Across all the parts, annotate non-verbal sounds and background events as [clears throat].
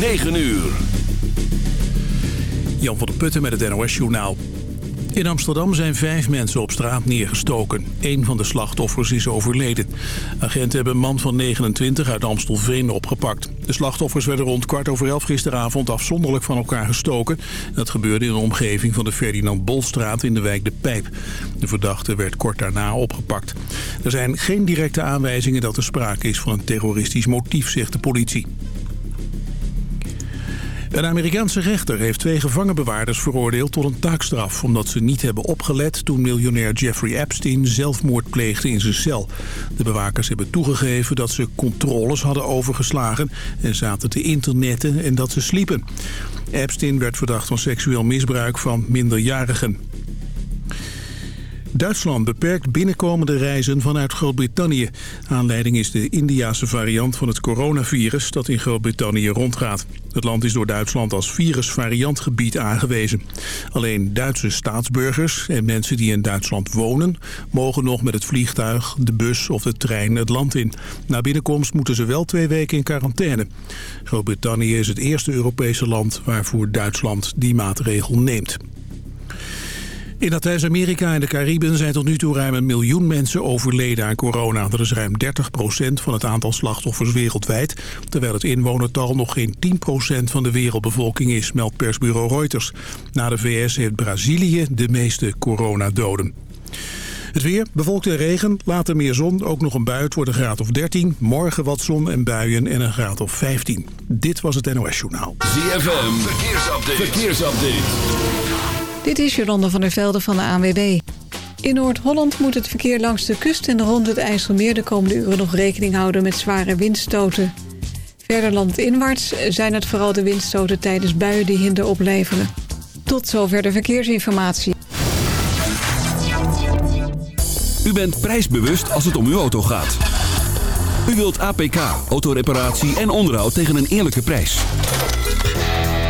9 uur. Jan van der Putten met het NOS Journaal. In Amsterdam zijn vijf mensen op straat neergestoken. Eén van de slachtoffers is overleden. Agenten hebben een man van 29 uit Amstelveen opgepakt. De slachtoffers werden rond kwart over elf gisteravond afzonderlijk van elkaar gestoken. Dat gebeurde in de omgeving van de Ferdinand Bolstraat in de wijk De Pijp. De verdachte werd kort daarna opgepakt. Er zijn geen directe aanwijzingen dat er sprake is van een terroristisch motief, zegt de politie. Een Amerikaanse rechter heeft twee gevangenbewaarders veroordeeld tot een taakstraf... omdat ze niet hebben opgelet toen miljonair Jeffrey Epstein zelfmoord pleegde in zijn cel. De bewakers hebben toegegeven dat ze controles hadden overgeslagen... en zaten te internetten en dat ze sliepen. Epstein werd verdacht van seksueel misbruik van minderjarigen. Duitsland beperkt binnenkomende reizen vanuit Groot-Brittannië. Aanleiding is de Indiase variant van het coronavirus dat in Groot-Brittannië rondgaat. Het land is door Duitsland als virusvariantgebied aangewezen. Alleen Duitse staatsburgers en mensen die in Duitsland wonen... mogen nog met het vliegtuig, de bus of de trein het land in. Na binnenkomst moeten ze wel twee weken in quarantaine. Groot-Brittannië is het eerste Europese land waarvoor Duitsland die maatregel neemt. In Latijns-Amerika en de Cariben zijn tot nu toe ruim een miljoen mensen overleden aan corona. Dat is ruim 30% van het aantal slachtoffers wereldwijd. Terwijl het inwonertal nog geen 10% van de wereldbevolking is, meldt persbureau Reuters. Na de VS heeft Brazilië de meeste coronadoden. Het weer, bewolkt en regen, later meer zon, ook nog een bui. Het wordt een graad of 13. Morgen wat zon en buien en een graad of 15. Dit was het NOS Journaal. ZFM, verkeersupdate. verkeersupdate. Dit is Jolanda van der Velde van de ANWB. In Noord-Holland moet het verkeer langs de kust en rond het IJsselmeer... de komende uren nog rekening houden met zware windstoten. Verder landinwaarts zijn het vooral de windstoten tijdens buien die hinder opleveren. Tot zover de verkeersinformatie. U bent prijsbewust als het om uw auto gaat. U wilt APK, autoreparatie en onderhoud tegen een eerlijke prijs.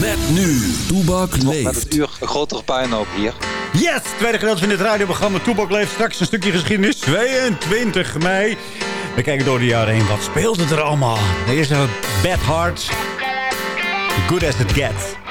Met nu, Toebak leeft. Met het uur een grotere puinhoop hier. Yes, tweede gedeelte van dit radioprogramma Toebak leeft. Straks een stukje geschiedenis. 22 mei. We kijken door de jaren heen. Wat speelde er allemaal? De eerste Bad Heart. Good as it gets.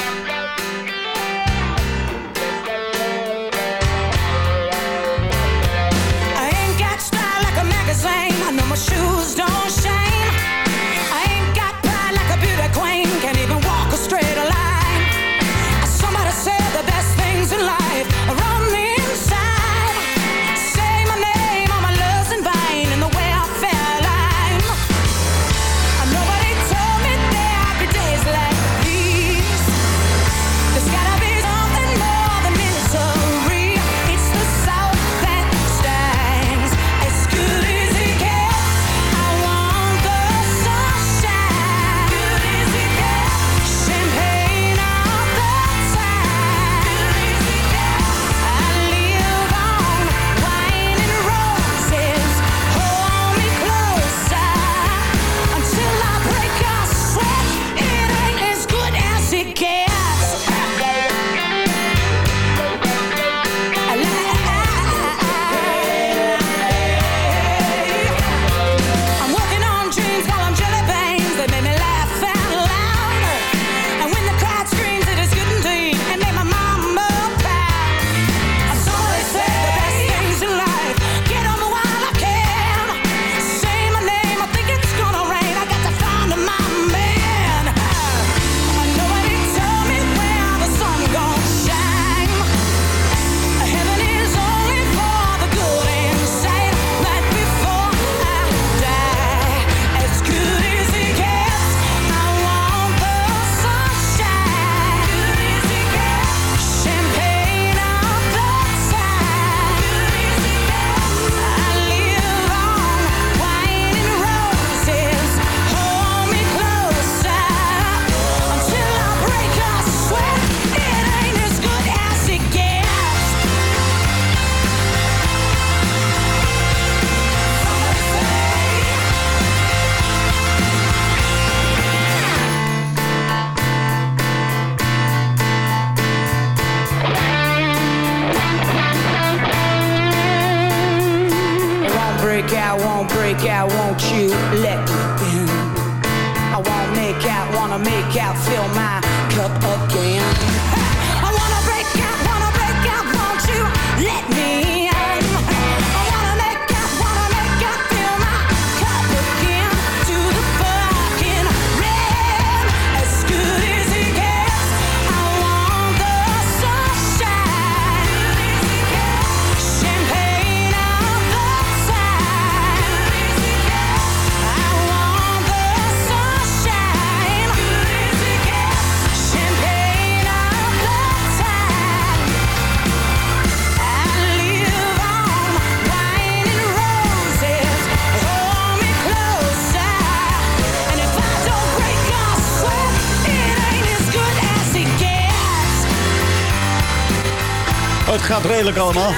Redelijk allemaal.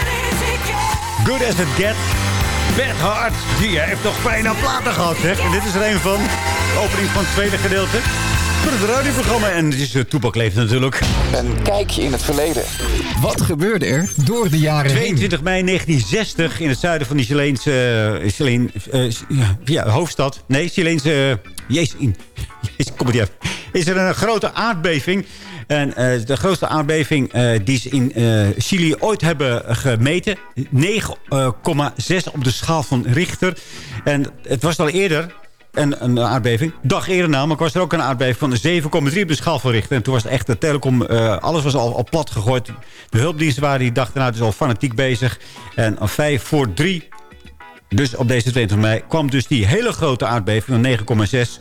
Good as it gets. Beth Hart, die heeft toch bijna platen gehad, zeg. En dit is er een van. De opening van het tweede gedeelte. Voor het radioprogramma. En het is uh, Toepak leeft natuurlijk. Een kijkje in het verleden. Wat gebeurde er door de jaren heen? 22 mei 1960 in het zuiden van die Chileense... eh, Chileen, eh, ja, ja, hoofdstad. Nee, Chileense... eh, jezus, in, [laughs] jezus, kom het niet uit. Is er een grote aardbeving. En eh, de grootste aardbeving eh, die ze in eh, Chili ooit hebben gemeten. 9,6 op de schaal van Richter. En het was al eerder een, een aardbeving. Dag eerder namelijk was er ook een aardbeving van de 7,3 op de schaal van Richter. En toen was het echt de telecom, alles was al, al plat gegooid. De hulpdiensten waren die nou, het is al fanatiek bezig. En om 5 voor 3, dus op deze 22 mei, kwam dus die hele grote aardbeving van 9,6.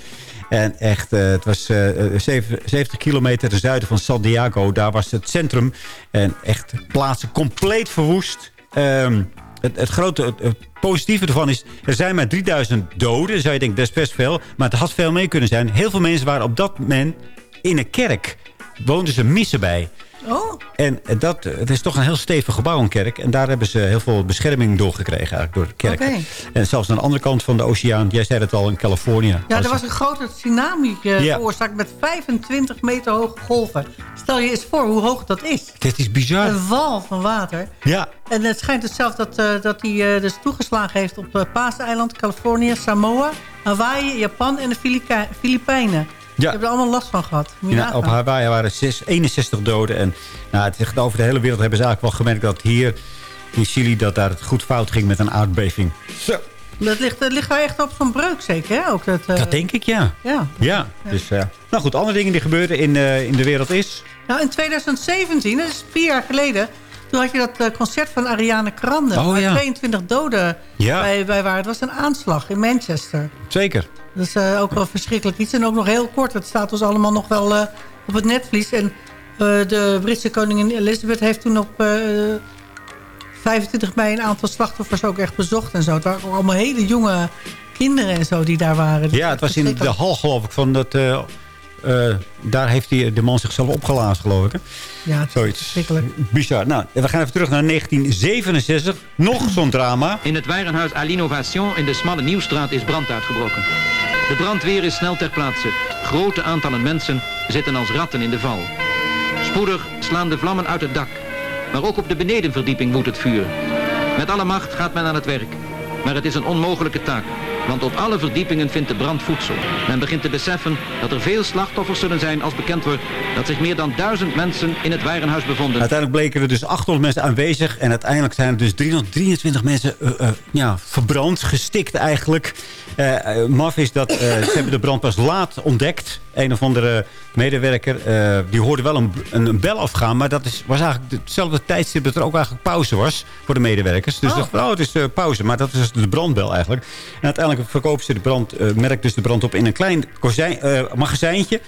En echt, eh, het was eh, eh, zeven- 70 kilometer ten zuiden van San Diego. Daar was het centrum. En echt plaatsen compleet verwoest. Ehm, het, het grote positieve ervan is... er zijn maar 3000 doden. Zou je denken, dat is best veel. Maar het had veel meer kunnen zijn. Heel veel mensen waren op dat moment in een kerk. Woonden ze missen bij. Oh, En dat, het is toch een heel stevig gebouw, een kerk. En daar hebben ze heel veel bescherming doorgekregen eigenlijk door de kerk. En zelfs aan de andere kant van de oceaan. Jij zei het al, in Californië. ja, er was een grote tsunami eh, Ja. veroorzaakt met 25 meter hoge golven. Stel je eens voor hoe hoog dat is. Dit is bizar. Een wal van water. Ja, En het schijnt dus zelf dat, eh, dat hij eh, dus toegeslagen heeft op uh, Paaseiland, Californië, Samoa, Hawaii, Japan en de Filipijnen. Ja. hebben er allemaal last van gehad. Ja, op. Hawaii waren zes- 61 doden. En nou, het is, over de hele wereld hebben ze eigenlijk wel gemerkt dat hier in Chili... dat daar het goed fout ging met een aardbeving. Zo. Dat ligt, dat ligt daar echt op zo'n breuk zeker, hè? Ook dat, eh, Dat denk ik, ja. ja. Ja, dus... eh, nou goed, andere dingen die gebeurden in, eh, in de wereld is... Nou, in 2017, dat is vier jaar geleden... toen had je dat concert van Ariane Grande... Oh, waar ja. 22 doden Ja. bij, bij waren. Het was een aanslag in Manchester. Zeker. Dat is eh, ook wel verschrikkelijk iets. En ook nog heel kort. Het staat dus allemaal nog wel eh, op het netvlies. En eh, de Britse koningin Elizabeth heeft toen op eh, 25 mei... een aantal slachtoffers ook echt bezocht en zo. Het waren ook allemaal hele jonge kinderen en zo die daar waren. Ja, het was in de hal, geloof ik, van dat... eh, eh, daar heeft die, de man zichzelf opgelazen, geloof ik. Hè? Ja, het is Zoiets. verschrikkelijk. Bizar. Nou, we gaan even terug naar 1967. Nog zo'n drama. In het warenhuis à l'Innovation in de smalle Nieuwstraat is brand uitgebroken. De brandweer is snel ter plaatse. Grote aantallen mensen zitten als ratten in de val. Spoedig slaan de vlammen uit het dak. Maar ook op de benedenverdieping woedt het vuur. Met alle macht gaat men aan het werk. Maar het is een onmogelijke taak. Want op alle verdiepingen vindt de brand voedsel. Men begint te beseffen dat er veel slachtoffers zullen zijn als bekend wordt dat zich meer dan duizend mensen in het warenhuis bevonden. Uiteindelijk bleken er dus 800 mensen aanwezig. En uiteindelijk zijn er dus 323 mensen eh, eh, ja, verbrand, gestikt eigenlijk. Eh maf is dat ze hebben de brand pas laat ontdekt. Een of andere medewerker, eh, die hoorde wel een, een, een bel afgaan. Maar dat is, was eigenlijk hetzelfde tijdstip dat er ook eigenlijk pauze was voor de medewerkers. Dus Oh. dacht, oh, het is eh, pauze. Maar dat is dus de brandbel eigenlijk. En uiteindelijk verkoopt ze de brand, eh, merkt dus de brand op in een klein kozijn, magazijntje.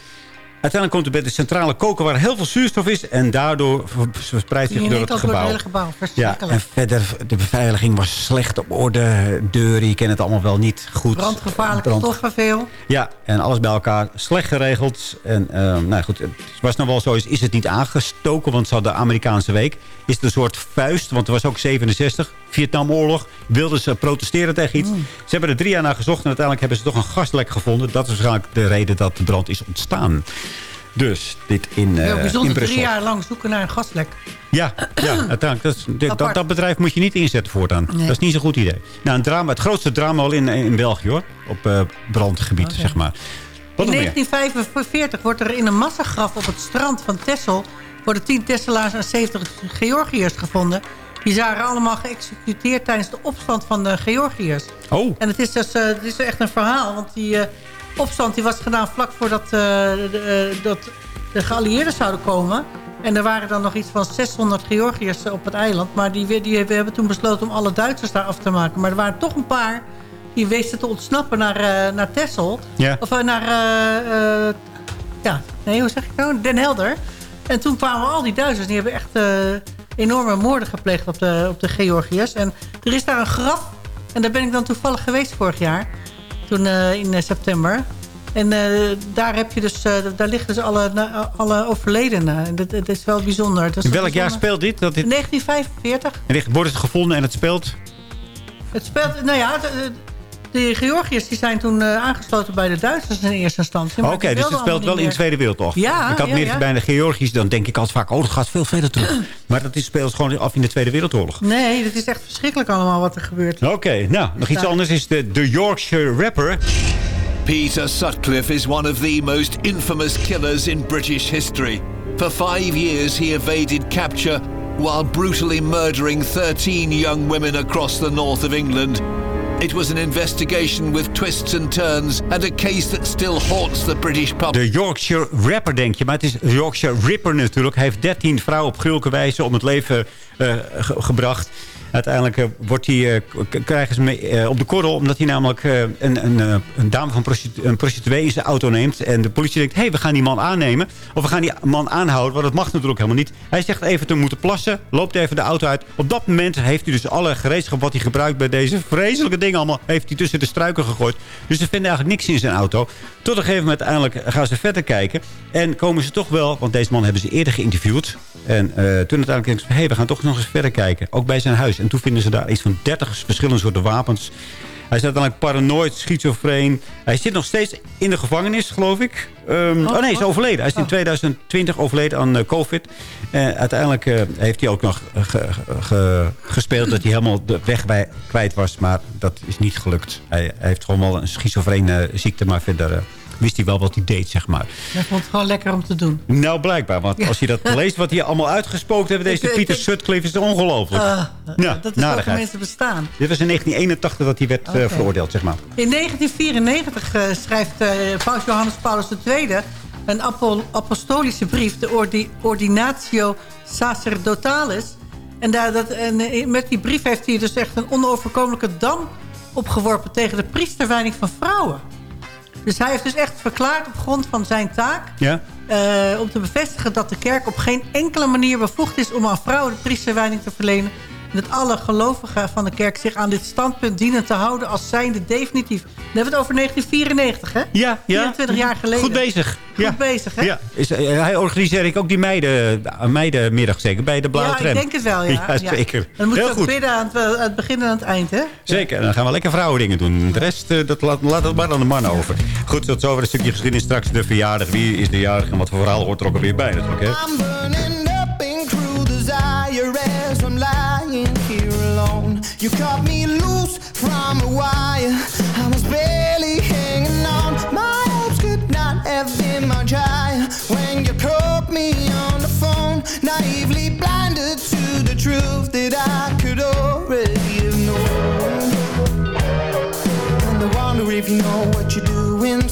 Uiteindelijk komt er bij de centrale koker waar heel veel zuurstof is. En daardoor ver- verspreidt zich door het door het gebouw. hele gebouw. Ja, en verder, de beveiliging was slecht op orde. Deuren, je kent het allemaal wel niet goed. Brandgevaarlijke Brand- stoffen veel. Ja, en alles bij elkaar slecht geregeld. En eh, nou goed, het was nou wel zo, is, is het niet aangestoken, want ze hadden de Amerikaanse week. Is het een soort vuist, want er was ook 67, Vietnamoorlog. Wilden ze protesteren tegen iets. Ze hebben er drie jaar naar gezocht en uiteindelijk hebben ze toch een gaslek gevonden. Dat is waarschijnlijk de reden dat de brand is ontstaan. Dus dit in, eh Heel bijzonder, in drie jaar lang zoeken naar een gaslek. Ja, ja [clears throat] uiteindelijk. Dat, is- dat, dat bedrijf moet je niet inzetten voortaan. Nee. Dat is niet zo'n goed idee. Nou, een drama, het grootste drama al in, in België hoor. Op eh, brandgebied, zeg maar. Wat In nog meer? 1945 wordt er in een massagraf op het strand van Texel... worden 10 Tesselaars en 70 Georgiërs gevonden. Die waren allemaal geëxecuteerd tijdens de opstand van de Georgiërs. Oh, En het is dus eh, het is echt een verhaal. Want die eh, opstand die was gedaan vlak voordat eh, de, eh, dat de geallieerden zouden komen. En er waren dan nog iets van 600 Georgiërs op het eiland. Maar die, die, die hebben toen besloten om alle Duitsers daar af te maken. Maar er waren toch een paar die wisten te ontsnappen naar, eh, naar Texel. Of eh, naar... eh, eh, ja, nee, hoe zeg ik nou? Den Helder. En toen kwamen al die Duitsers. Die hebben echt eh, enorme moorden gepleegd op de, op de Georgiërs. En er is daar een graf. En daar ben ik dan toevallig geweest vorig jaar. Toen eh, in eh, september. En eh, daar, heb je dus, daar liggen dus alle, alle overledenen. En dat, dat is wel bijzonder. Dat is in wel welk jaar speelt dit? Dat dit... 1945. En ligt- wordt het gevonden en het speelt? Het speelt, nou ja, de, Georgiërs die zijn toen eh, aangesloten bij de Duitsers in eerste instantie. maar Oké, dus het speelt wel in de Tweede Wereldoorlog. Ja, Ik had ja, meer ja. bij de Georgisch, dan denk ik altijd vaak... oh, dat gaat veel verder terug. maar dat is, speelt gewoon af in de Tweede Wereldoorlog. Nee, het is echt verschrikkelijk allemaal wat er gebeurt. Oké, nou, nog iets Ja. anders is de, de Yorkshire Rapper. Peter Sutcliffe is one of the most infamous killers in British history. For five years, he evaded capture while brutally murdering 13 young women across the north of England. It was an investigation with twists and turns and a case that still haunts the British public. De Yorkshire Rapper, denk je. Maar het is Yorkshire Ripper natuurlijk. Hij heeft 13 vrouwen op gruwelijke wijze om het leven ge- gebracht. Uiteindelijk eh, wordt hij, eh, krijgen ze hem eh, op de korrel... omdat hij namelijk een, een, een dame van een prostituee in zijn auto neemt. En de politie denkt, hé, hey, we gaan die man aannemen. Of we gaan die man aanhouden, want dat mag natuurlijk helemaal niet. Hij zegt even te moeten plassen, loopt even de auto uit. Op dat moment heeft hij dus alle gereedschap wat hij gebruikt... bij deze vreselijke dingen allemaal, heeft hij tussen de struiken gegooid. Dus ze vinden eigenlijk niks in zijn auto. Tot een gegeven moment uiteindelijk gaan ze verder kijken. En komen ze toch wel, want deze man hebben ze eerder geïnterviewd. En toen uiteindelijk denken ze, hé, hey, we gaan toch nog eens verder kijken. Ook bij zijn huis. En toen vinden ze daar iets van 30 verschillende soorten wapens. Hij is uiteindelijk paranoid, schizofreen. Hij zit nog steeds in de gevangenis, geloof ik. Ehm, oh, nee, hij is overleden. Hij is in 2020 overleden aan eh, covid. En uiteindelijk eh, heeft hij ook nog ge- ge- ge- gespeeld dat hij helemaal de weg bij kwijt was. Maar dat is niet gelukt. Hij, hij heeft gewoon wel een schizofrene ziekte, maar verder... wist hij wel wat hij deed, zeg maar. Ik vond het gewoon lekker om te doen. Nou, blijkbaar. Want als je dat [laughs] leest, wat hij allemaal uitgespookt heeft... deze Ik- Pieter ik- Sutcliffe, is ongelooflijk. Ah, ja, dat is wel narigheid. mensen bestaan. Dit was in 1981 dat hij werd eh, veroordeeld, zeg maar. In 1994 eh, schrijft eh, paus Johannes Paulus II een apo- apostolische brief, de Ordi- Ordinatio Sacerdotalis. En, daar, dat, en met die brief heeft hij dus echt een onoverkomelijke dam opgeworpen tegen de priesterwijding van vrouwen. Dus hij heeft dus echt verklaard op grond van zijn taak... Ja? eh, om te bevestigen dat de kerk op geen enkele manier bevoegd is... om aan vrouwen de priesterwijding te verlenen. Dat alle gelovigen van de kerk zich aan dit standpunt dienen te houden... als zijnde definitief. Dan hebben we het over 1994, hè? Ja, ja. 24 jaar geleden. Goed bezig. Goed ja. bezig, hè? Ja. Is, eh, hij organiseert ik ook die meiden, eh, meidenmiddag zeker, bij de Blauwe Ja, Tram. ik denk het wel, [laughs] ja. Ja, zeker. Dan moet je Heel ook goed. bidden aan het, aan het begin en aan het eind, hè? Zeker, en dan gaan we lekker vrouwen dingen doen. De rest, eh, dat laat, laat het maar aan de man over. Goed, tot zover een stukje geschiedenis. Straks de verjaardag. Wie is de jarige en wat voor verhaal hoort er ook alweer bij natuurlijk, hè? I'm burning up in cruel desire You cut me loose from a wire. I was barely hanging on. My hopes could not have been much higher when you caught me on the phone. Naively blinded to the truth that I could already have known. And I wonder if you know what you're doing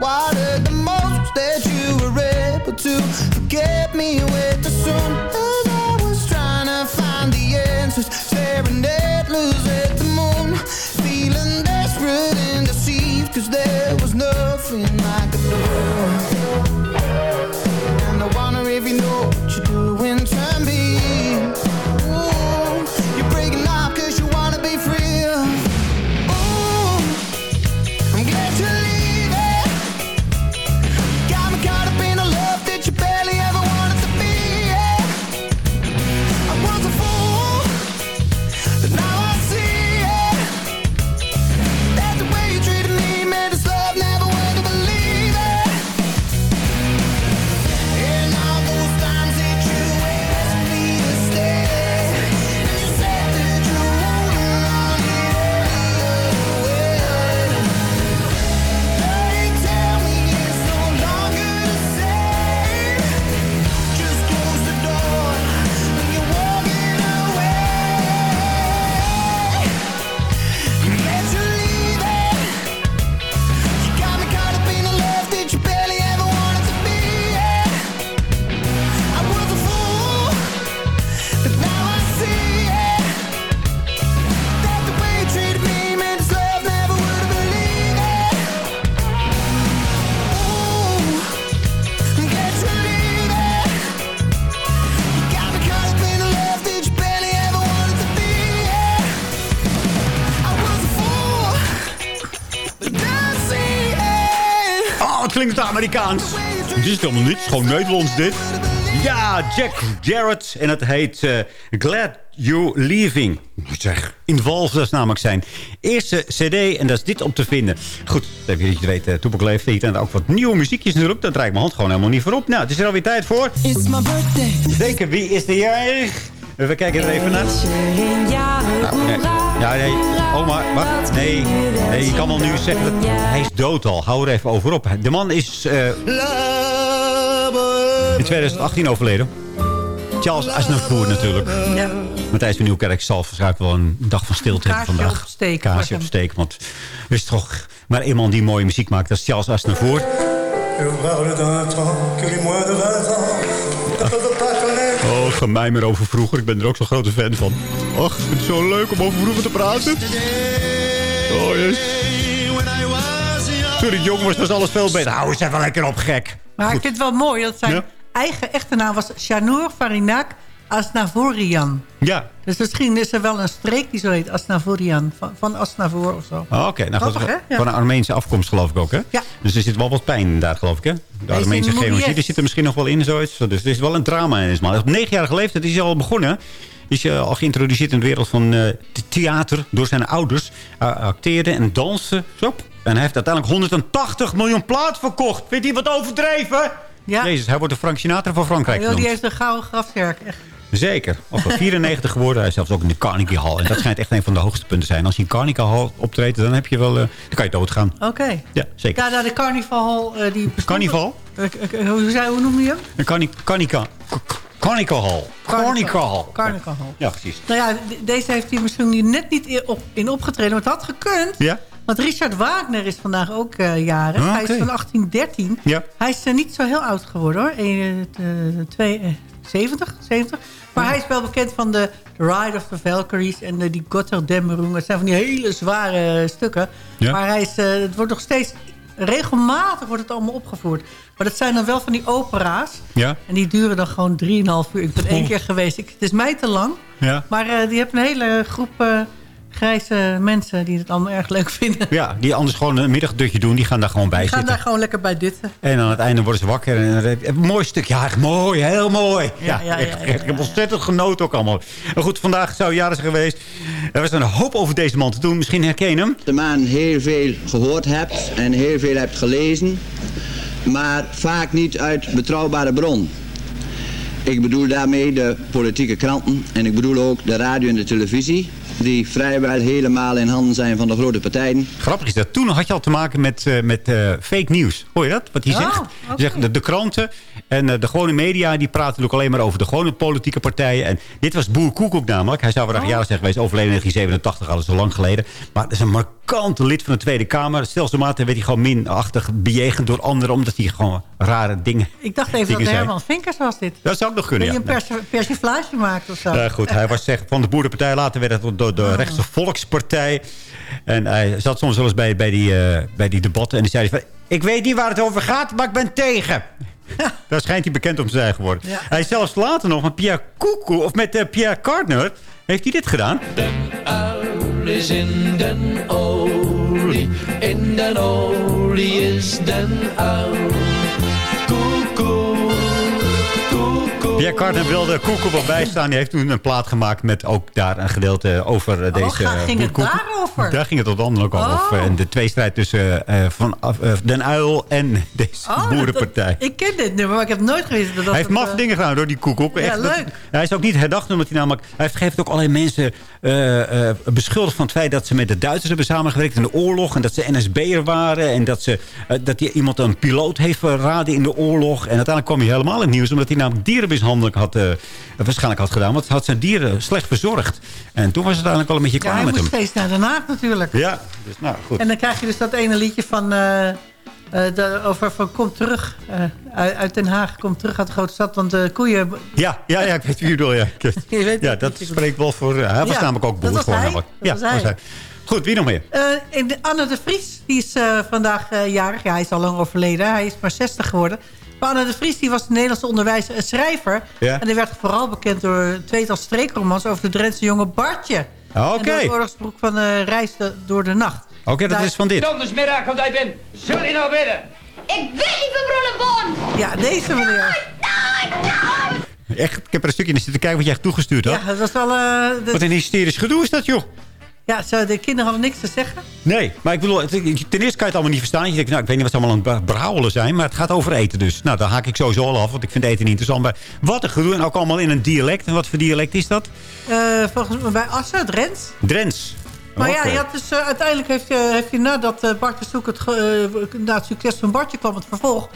But hurt the most that you were able to forget me way het klinkt Amerikaans. Dit is helemaal niet. Het is gewoon Nederlands dit. Ja, Jack Jarrett. En het heet eh, Glad You Leaving. Moet zeg, Involved, dat is namelijk zijn eerste cd. En dat is dit op te vinden. Goed, dat je weet, uh, Toepak leeft hier. En ook wat nieuwe muziekjes natuurlijk. Dat draait mijn hand gewoon helemaal niet voor op. Nou, het is er alweer tijd voor. It's my birthday. Zeker, wie is de jarig? We kijken er even naar. Nou, nee. Ja, nee. Oh, maar wacht. Nee, nee, je kan wel nu zeggen dat hij is dood al. Hou er even over op. De man is eh, in 2018 overleden. Charles Aznavour natuurlijk. Ja. Matthijs van Nieuwkerk zal waarschijnlijk wel een dag van stilte hebben vandaag. opsteken voor Kaarsje hem. opsteken. Want er is toch maar iemand die mooie muziek maakt. Dat is Charles Aznavour. [laughs] Oh, gemijmer over vroeger. Ik ben er ook zo'n grote fan van. Och, ik vind het zo leuk om over vroeger te praten. Oh, yes. Toen ik jong was, was alles veel beter. Hou eens even lekker op, gek. Maar ik vind het wel mooi dat zijn Ja. eigen echte naam was Shanour Farinak Asnavourian. Ja. Dus misschien is er wel een streek die zo heet, Asnavourian. Van, van Asnavour of zo. Oh, Oké, nou, Grappig, van een Armeense afkomst geloof ik ook, hè? Ja. Dus er zit wel wat pijn daar, geloof ik, hè? De Armeense genocide zit er misschien nog wel in, zoiets. Dus er is wel een drama in. Maar op negenjarige leeftijd is hij al begonnen. Is hij al geïntroduceerd in de wereld van eh, theater door zijn ouders. Uh, acteerde en dansen. Zo. En hij heeft uiteindelijk 180 miljoen plaat verkocht. Vindt hij wat overdreven? Ja. Jezus, hij wordt de Frank Sinatra van Frankrijk Ja, die heeft een gouden grafwerk. Echt. Zeker. Of wel 94 geworden. Hij is zelfs ook in de Carnegie Hall. En dat schijnt echt een van de hoogste punten te zijn. Als je in Carnegie Hall optreedt, dan, heb je wel, eh, dan kan je doodgaan. Oké. Ja, zeker. Ja, nou, de carnaval eh, die Carnival? Eh, hoe, zei, hoe noem je hem? Een Carni- Carnica. Carnica Hall. Carnica Hall. Carnival Hall. Ja, precies. Nou ja, de- deze heeft hij misschien net niet in, op, in opgetreden. Maar het had gekund. Ja? Want Richard Wagner is vandaag ook jarig. Ah, Hij is van 1813. Ja. Hij is eh, niet zo heel oud geworden hoor. Eén, eh, eh, twee, eh, 70, 70. Maar hij is wel bekend van de Ride of the Valkyries en de, die Gotterdämmerung. Het zijn van die hele zware eh, stukken. Ja. Maar hij is, eh, het wordt nog steeds... Regelmatig wordt het allemaal opgevoerd. Maar dat zijn dan wel van die opera's. Ja? En die duren dan gewoon 3,5 uur. Ik ben één keer geweest. Ik, het is mij te lang. Ja. Maar eh, die hebben een hele groep eh, grijze mensen die het allemaal erg leuk vinden. Ja, die anders gewoon een middagdutje doen. Die gaan daar gewoon bij Die gaan zitten. daar gewoon lekker bij dutten. En aan het einde worden ze wakker. En een mooi stukje. Ja, echt mooi. Heel mooi. Ja, Ja, ja, echt, ja, ja, echt. Ik heb ontzettend genoten ook allemaal. Maar goed, vandaag zou jaren zijn geweest. Er was een hoop over deze man te doen. Misschien herken je hem. de man heel veel gehoord hebt en heel veel hebt gelezen, maar vaak niet uit betrouwbare bron. Ik bedoel daarmee de politieke kranten en ik bedoel ook de radio en de televisie, die vrijwel helemaal in handen zijn van de grote partijen. Grappig is dat. Toen had je al te maken met, eh, met eh, fake nieuws. Hoor je dat? Wat hij Oh, zegt? Hij zegt de, de kranten en eh, de gewone media... die praten natuurlijk alleen maar over de gewone politieke partijen. En dit was Boer Koekoek namelijk. Hij zou vandaag Oh. jaren zijn geweest. Overleden in 1987, al zo lang geleden. Maar dat is een markant lid van de Tweede Kamer. Stelselmatig werd hij gewoon minachtig bejegend door anderen... omdat hij gewoon rare dingen... Ik dacht even dat. Herman Vinkers was dit. Dat zou ook nog kunnen, Dat ja. je een persiflage maakt of zo. Ja, goed. Hij was zeg, van de Boerenpartij. Later werd het door de rechtse Volkspartij. En hij zat soms wel eens bij, bij, die, eh, bij die debatten. En die zei hij van... Ik weet niet waar het over gaat, maar ik ben tegen. [laughs] Daar schijnt hij bekend om te zijn geworden. Ja. Hij is zelfs later nog met Pierre Koekoe... of met eh, Pierre Cardner... heeft hij dit gedaan. uil is in den olie, in den olie is den uil. Pierre wilde Koekoe wel bijstaan. Die heeft toen een plaat gemaakt met ook daar een gedeelte over eh, deze... ga- ging het daarover? Daar ging het tot andere ook over. Oh. En de tweestrijd tussen van, eh, Den Uil en [laughs] deze Oh, dat- Boerenpartij. ik ken dit nummer, maar ik heb nooit geweten dat hij heeft maf dingen gedaan door die koekoek. Ja, Echt, dat- leuk. hij is ook niet herdacht omdat hij namelijk... Hij heeft, heeft ook allerlei mensen beschuldigd van het feit dat ze met de Duitsers hebben samengewerkt in de oorlog. En dat ze NSB'er waren. En dat, ze, dat hij iemand een piloot heeft verraden in de oorlog. En uiteindelijk kwam hij helemaal in het nieuws. Omdat hij namelijk dierenmishandeling had, eh, waarschijnlijk had gedaan. Want hij had zijn dieren slecht verzorgd. En toen was het uiteindelijk wel een beetje Ja, klaar hij met hem. steeds naar Den Haag natuurlijk. Ja, dus nou goed. En dan krijg je dus dat ene liedje van... eh, eh, de, over van kom terug uit, Den Haag. Kom terug uit de grote stad. Want de koeien... Ja, ja, ja, ik weet wie je bedoelt. Ja, [laughs] Je weet ja dat spreekt wel voor... hij was Ja, namelijk ook dat boer. was gewoon hij. Dat ja, was hij. Goed, wie nog meer? Anne de Vries, die is vandaag jarig. Ja, hij is al lang overleden. Hij is maar 60 geworden. Anne de Vries die was een Nederlandse onderwijzer en schrijver. Ja. En die werd vooral bekend door een tweetal streekromans... over de Drentse jonge Bartje. Oké. En door het oorlogsbroek van eh Reis de- door de nacht. Oké, dat Daar- is van dit. Dondersmiddag, want ik ben. Zullen jullie nou bidden? Ik wil niet van! Ja, deze meneer. Echt, ik heb er een stukje naar zitten kijken wat jij echt toegestuurd had. Ja, dat was wel... eh, de- Wat een hysterisch gedoe is dat, joh. Ja, ze, de kinderen hadden niks te zeggen. Nee, maar ik bedoel, ten eerste kan je het allemaal niet verstaan. Je denkt, nou, ik weet niet wat ze allemaal aan het brouwelen zijn, maar het gaat over eten dus. Nou, dan haak ik sowieso al af, want ik vind eten niet interessant. Maar wat een gedoe, en ook allemaal in een dialect. En wat voor dialect is dat? Eh, volgens mij bij Assen, Rens. Drents. Maar ja, je had dus, eh, uiteindelijk heeft, je heeft hij nadat eh, Bartje Zoek het, na het succes van Bartje kwam het vervolg.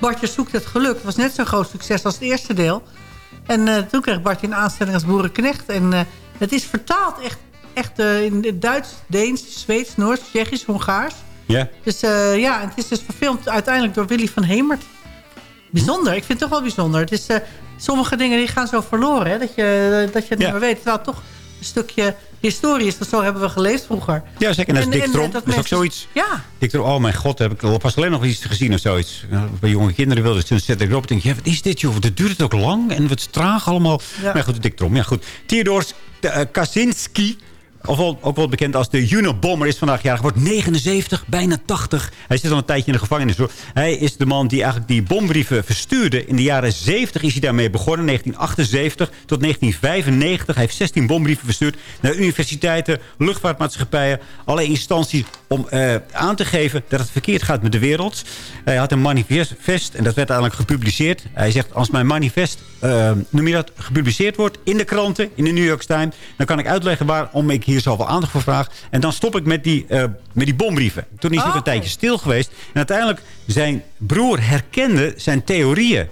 Bartje Zoekt het geluk. Het was net zo'n groot succes als het eerste deel. En toen kreeg Bartje een aanstelling als boerenknecht. En het is vertaald echt, echt eh, in het Duits, Deens, Zweeds, Noors, Tsjechisch, Hongaars. Ja. Dus eh, ja, het is dus verfilmd uiteindelijk door Willy van Hemert. Bijzonder, ik vind het toch wel bijzonder. Het is, eh, sommige dingen die gaan zo verloren, hè, dat, je, dat je het Ja. niet meer weet. Terwijl toch een stukje historie is. Dat zo hebben we geleefd vroeger. Ja, zeker. En dat is Dick Trom. Dat is ook zoiets. Ja, Ik dacht, oh mijn god, heb ik al pas alleen nog iets gezien of zoiets. Ja, Bij jonge kinderen wilde dus toen zet ik erop en denk je, ja, wat is dit joh? Dat duurt het ook lang en wat traag allemaal. Ja. Maar goed, Dick Trom. Ja goed. Theodor uh, Kaczynski, of ook wel bekend als de Unabomber, is vandaag jarig. Wordt 79, bijna 80. Hij zit al een tijdje in de gevangenis. Hij is de man die eigenlijk die bombrieven verstuurde. In de jaren 70 is hij daarmee begonnen. 1978 tot 1995. Hij heeft 16 bombrieven verstuurd naar universiteiten, luchtvaartmaatschappijen, alle instanties om eh, aan te geven dat het verkeerd gaat met de wereld. Hij had een manifest en dat werd uiteindelijk gepubliceerd. Hij zegt, als mijn manifest, eh, noem je dat, gepubliceerd wordt in de kranten, in de New York Times, dan kan ik uitleggen waarom ik hier zoveel aandacht voor vraag. En dan stop ik met die, eh, met die bombrieven. Toen is hij ook een tijdje stil geweest. En uiteindelijk, zijn broer herkende zijn theorieën.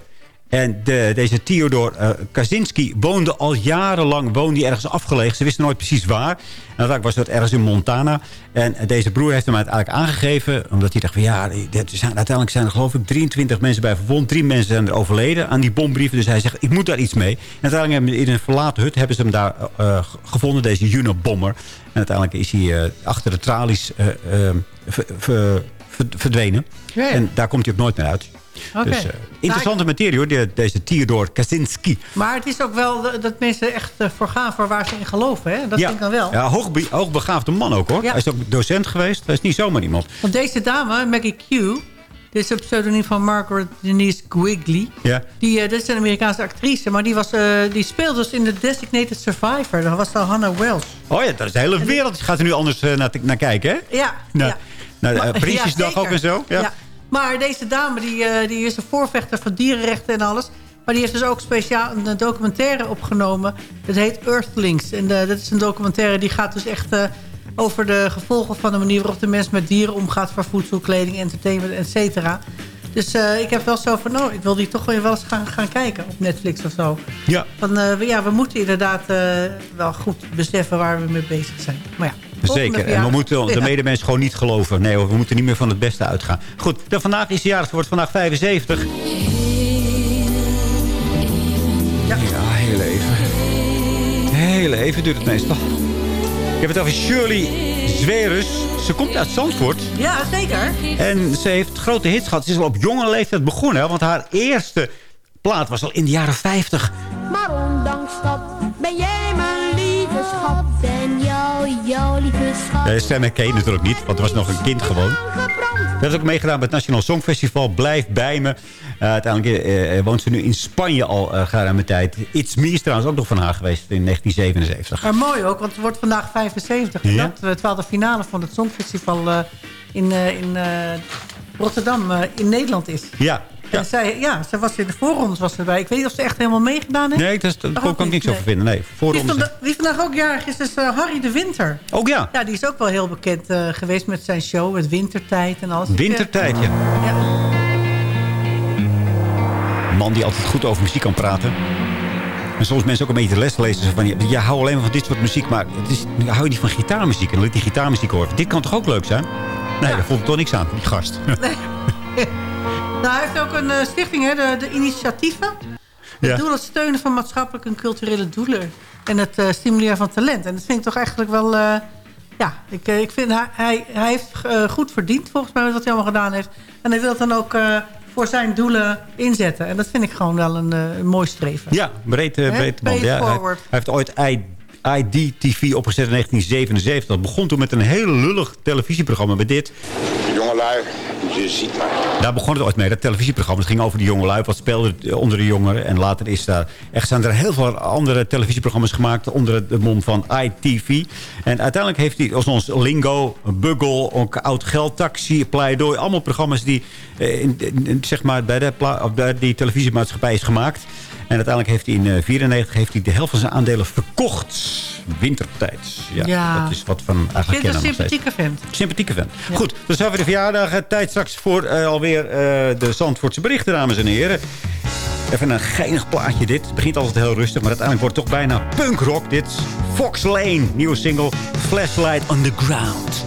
En de, deze Theodor eh, Kaczynski woonde al jarenlang woonde ergens afgelegen. Ze wisten nooit precies waar. En uiteindelijk was dat ergens in Montana. En eh, deze broer heeft hem uiteindelijk aangegeven. Omdat hij dacht van ja, zijn, uiteindelijk zijn er geloof ik 23 mensen bij verwond. Drie mensen zijn er overleden aan die bombrieven. Dus hij zegt, ik moet daar iets mee. En uiteindelijk hebben ze in een verlaten hut hebben ze hem daar eh, ge- gevonden. Deze Unabomber. En uiteindelijk is hij eh, achter de tralies eh, eh, ver- ver- ver- verdwenen. Ja, ja. En daar komt hij ook nooit meer uit. Dus, eh, interessante materie hoor, de- deze Theodor Kaczynski. maar het is ook wel dat- mensen echt eh, voor gaan voor waar ze in geloven. Hè? Dat ja. vind ik dan wel. Ja, hoogbe- hoogbegaafde man ook hoor. Ja. Hij is ook docent geweest. Hij is niet zomaar iemand. Want deze dame, Maggie Q... Dit is een pseudoniem van Margaret Denise Quigley. Ja. Die, eh, dit is een Amerikaanse actrice, maar die, was, die speelde dus in de Designated Survivor. Dat was dan Hannah Wells. Oh ja, dat is de hele wereld. Gaat er nu anders naar, naar kijken hè? Ja, Naar, ja. [laughs] Prinsjesdag ja, ook en zo. Ja. Maar deze dame die, eh, die is een voorvechter van dierenrechten en alles. Maar die heeft dus ook speciaal een documentaire opgenomen. Dat heet Earthlings. En eh, dat is een documentaire die gaat dus echt eh, over de gevolgen van de manier waarop de mens met dieren omgaat... voor voedsel, kleding, entertainment, et cetera. Dus ik heb wel zo van, nou, ik wil die toch wel eens gaan, gaan kijken op Netflix of zo. Ja. Van, ja, we moeten inderdaad wel goed beseffen waar we mee bezig zijn. Maar ja, Zeker. En we moeten de Ja. medemens gewoon niet geloven. Nee, hoor, we moeten niet meer van het beste uitgaan. Goed, dan vandaag is hij jarig. Wordt vandaag 75. Ja, heel even. Heel even duurt het meestal. Ik heb het over Shirley Zwerus. Ze komt uit Zandvoort. Ja, zeker. En ze heeft grote hits gehad. Ze is al op jonge leeftijd begonnen. hè, Want haar eerste plaat was al in de jaren 50. Maar ondanks dat ben jij mijn lieve schat. Jouw lieve schat. Stem herken je natuurlijk niet, want er was nog een kind gewoon. Ze heeft ook meegedaan bij het Nationaal Songfestival. Blijf bij me. Eh, uiteindelijk eh, eh, woont ze nu in Spanje al uh, geruime tijd. It's Me is trouwens ook nog van haar geweest in 1977. Maar mooi ook, want het wordt vandaag 75. Ja. Dat, de finale van het Songfestival in, in Rotterdam in Nederland is. Ja. En zij, ja, ze was in de voorrondes was erbij. Ik weet niet of ze echt helemaal meegedaan heeft. Nee, dat is- daar Dat kan ik niks over vinden. Nee, Wie, voorrondes. vanda- wie vandaag ook jarig is, is eh, Harry de Winter. Ook ja. Ja, die is ook wel heel bekend eh, geweest met zijn show. Met Wintertijd en alles. Wintertijd, ja. Een man die altijd goed over muziek kan praten. En soms mensen ook een beetje les lezen. Van, je, je houdt alleen maar van dit soort muziek. Maar het is, je hou je niet van gitaarmuziek. En dan liet die gitaarmuziek horen. Dit kan toch ook leuk zijn? Nee, daar voelt toch niks aan. Die gast. [laughs] Nou, hij heeft ook een eh, stichting, hè, de, de initiatieven. Het Ja. doel het steunen van maatschappelijke en culturele doelen. En het eh, stimuleren van talent. En dat vind ik toch eigenlijk wel... eh, ja, ik, ik vind hij, hij, hij heeft goed verdiend volgens mij wat hij allemaal gedaan heeft. En hij wil het dan ook voor zijn doelen inzetten. En dat vind ik gewoon wel een, een mooi streven. Ja, breed, breed Ja, hij, hij heeft ooit I, IDTV opgezet in 1977. Dat begon toen met een heel lullig televisieprogramma met dit. Jongelui, je ziet maar. Daar begon het ooit mee, dat televisieprogramma. Het ging over die jongelui, wat speelde onder de jongeren. En later is daar, echt zijn er heel veel andere televisieprogramma's gemaakt... onder de mond van ITV. En uiteindelijk heeft hij als ons Lingo, Buggle, ook Oud Geld, Taxi, Pleidooi... allemaal programma's die eh, in, in- zeg maar bij, de, bij die televisiemaatschappij is gemaakt... En uiteindelijk heeft hij in 1994 heeft hij de helft van zijn aandelen verkocht. Wintertijd. Ja, Ja. dat is wat van eigenlijk vind het een sympathieke vent. Sympathieke vent. Goed, dan zijn we de verjaardag. Eh, Tijd straks voor eh, alweer eh, de Zandvoortse berichten, dames en heren. Even een geinig plaatje dit. Het begint altijd heel rustig, maar uiteindelijk wordt het toch bijna punkrock. Dit is Fox Lane, nieuwe single Flashlight on the Ground.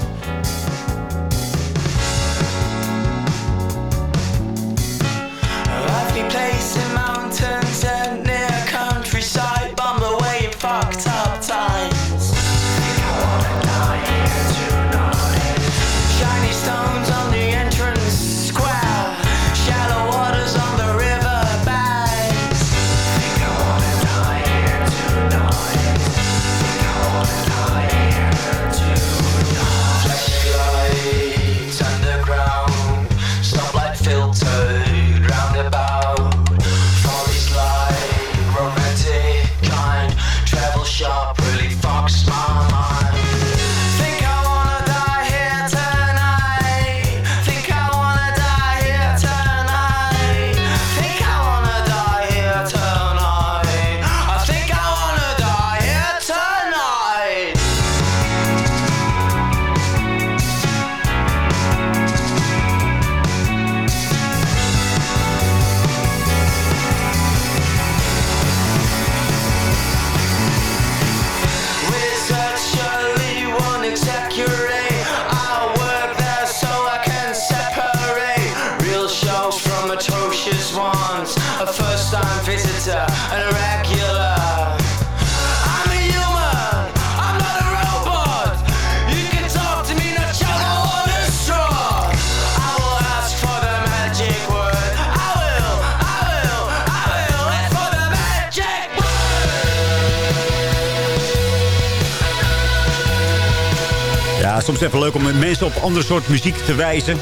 Even leuk om mensen op andere soort muziek te wijzen.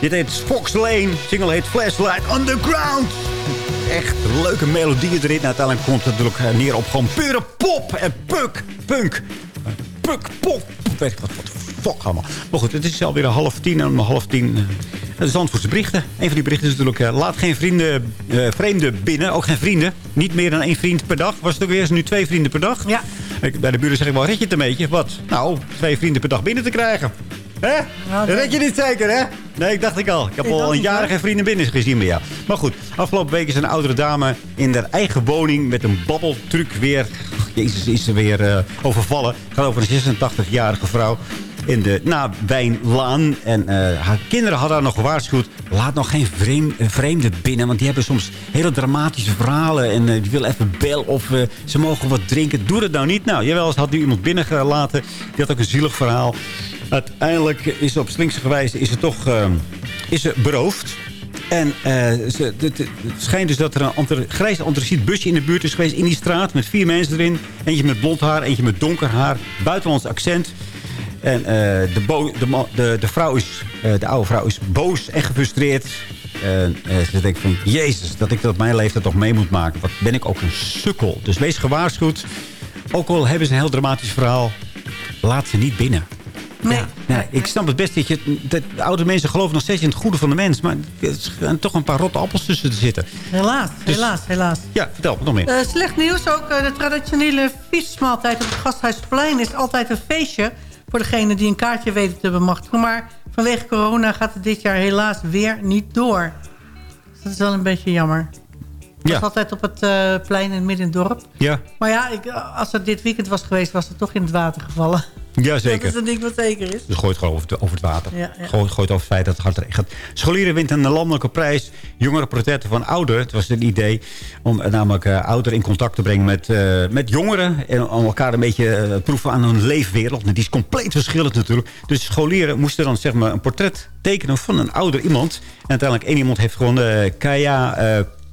Dit heet Fox Lane. Single heet Flashlight Underground. Echt leuke melodieën erin. En uiteindelijk komt het natuurlijk eh, neer op gewoon pure pop en punk. Punk. Punk, pop. Weet ik wat, wat fuck allemaal. Maar goed, het is alweer half tien en om half tien... eh, de Zandvoortse berichten. Een van die berichten is natuurlijk... eh, laat geen vrienden, eh, vreemden binnen. Ook geen vrienden. Niet meer dan één vriend per dag. Was het ook weer eens nu twee vrienden per dag? Ja. Ik, bij de buren zeg ik wel, red je het een beetje? Wat? Nou, twee vrienden per dag binnen te krijgen. Hè? Dat red je niet zeker, hè? Nee, ik dacht ik al. Ik heb Ik al een jaar geen vrienden binnen gezien bij jou. Maar goed, afgelopen week is een oudere dame in haar eigen woning... met een babbeltruc weer... Jezus, is ze weer eh, overvallen. Het gaat over een 86-jarige vrouw in de Nawijnlaan. En eh, haar kinderen hadden haar nog gewaarschuwd... laat nog geen vreem- eh, vreemden binnen... want die hebben soms hele dramatische verhalen... en eh, die willen even bel of ze mogen wat drinken. Doe dat nou niet. Nou, jawel, ze had nu iemand binnengelaten. Die had ook een zielig verhaal. Uiteindelijk is op slinkse gewijze is ze toch is beroofd. En het schijnt dus dat er een antre, grijs antraciet busje in de buurt is geweest in die straat. Met vier mensen erin. Eentje met blond haar, eentje met donker haar. Buitenlands accent. En eh, de, de, de, de, vrouw is, eh, de oude vrouw is boos en gefrustreerd. En eh, ze denkt van, jezus, dat ik dat op mijn leeftijd toch mee moet maken. Wat ben ik ook een sukkel. Dus wees gewaarschuwd. Ook al hebben ze een heel dramatisch verhaal. Laat ze niet binnen. Nee. Ja, ik snap het best dat, je, dat oude mensen geloven nog steeds in het goede van de mens. Maar er schijnen toch een paar rotte appels tussen te zitten. Helaas, Dus- helaas, helaas. Ja, vertel, wat nog meer? Slecht nieuws ook. de traditionele vismaaltijd op het Gasthuisplein is altijd een feestje... voor degene die een kaartje weten te bemachtigen. Maar vanwege corona gaat het dit jaar helaas weer niet door. Dat is wel een beetje jammer. Ja. was altijd op het eh, plein in midden in het dorp. Ja, Maar ja, ik, als het dit weekend was geweest... was het toch in het water gevallen. ja zeker. Dat is een ding wat zeker is. Dus gooit gewoon over het, over het water. Ja, ja. Gooit, gooit over het feit dat het hard regent. Scholieren wint een landelijke prijs. Jongere portretten van ouder. Het was een idee om eh, namelijk uh, ouder in contact te brengen met, uh, met jongeren. En om elkaar een beetje proeven aan hun leefwereld. En die is compleet verschillend natuurlijk. Dus scholieren moesten dan zeg maar een portret tekenen van een ouder iemand. En uiteindelijk één iemand heeft gewoon Kaya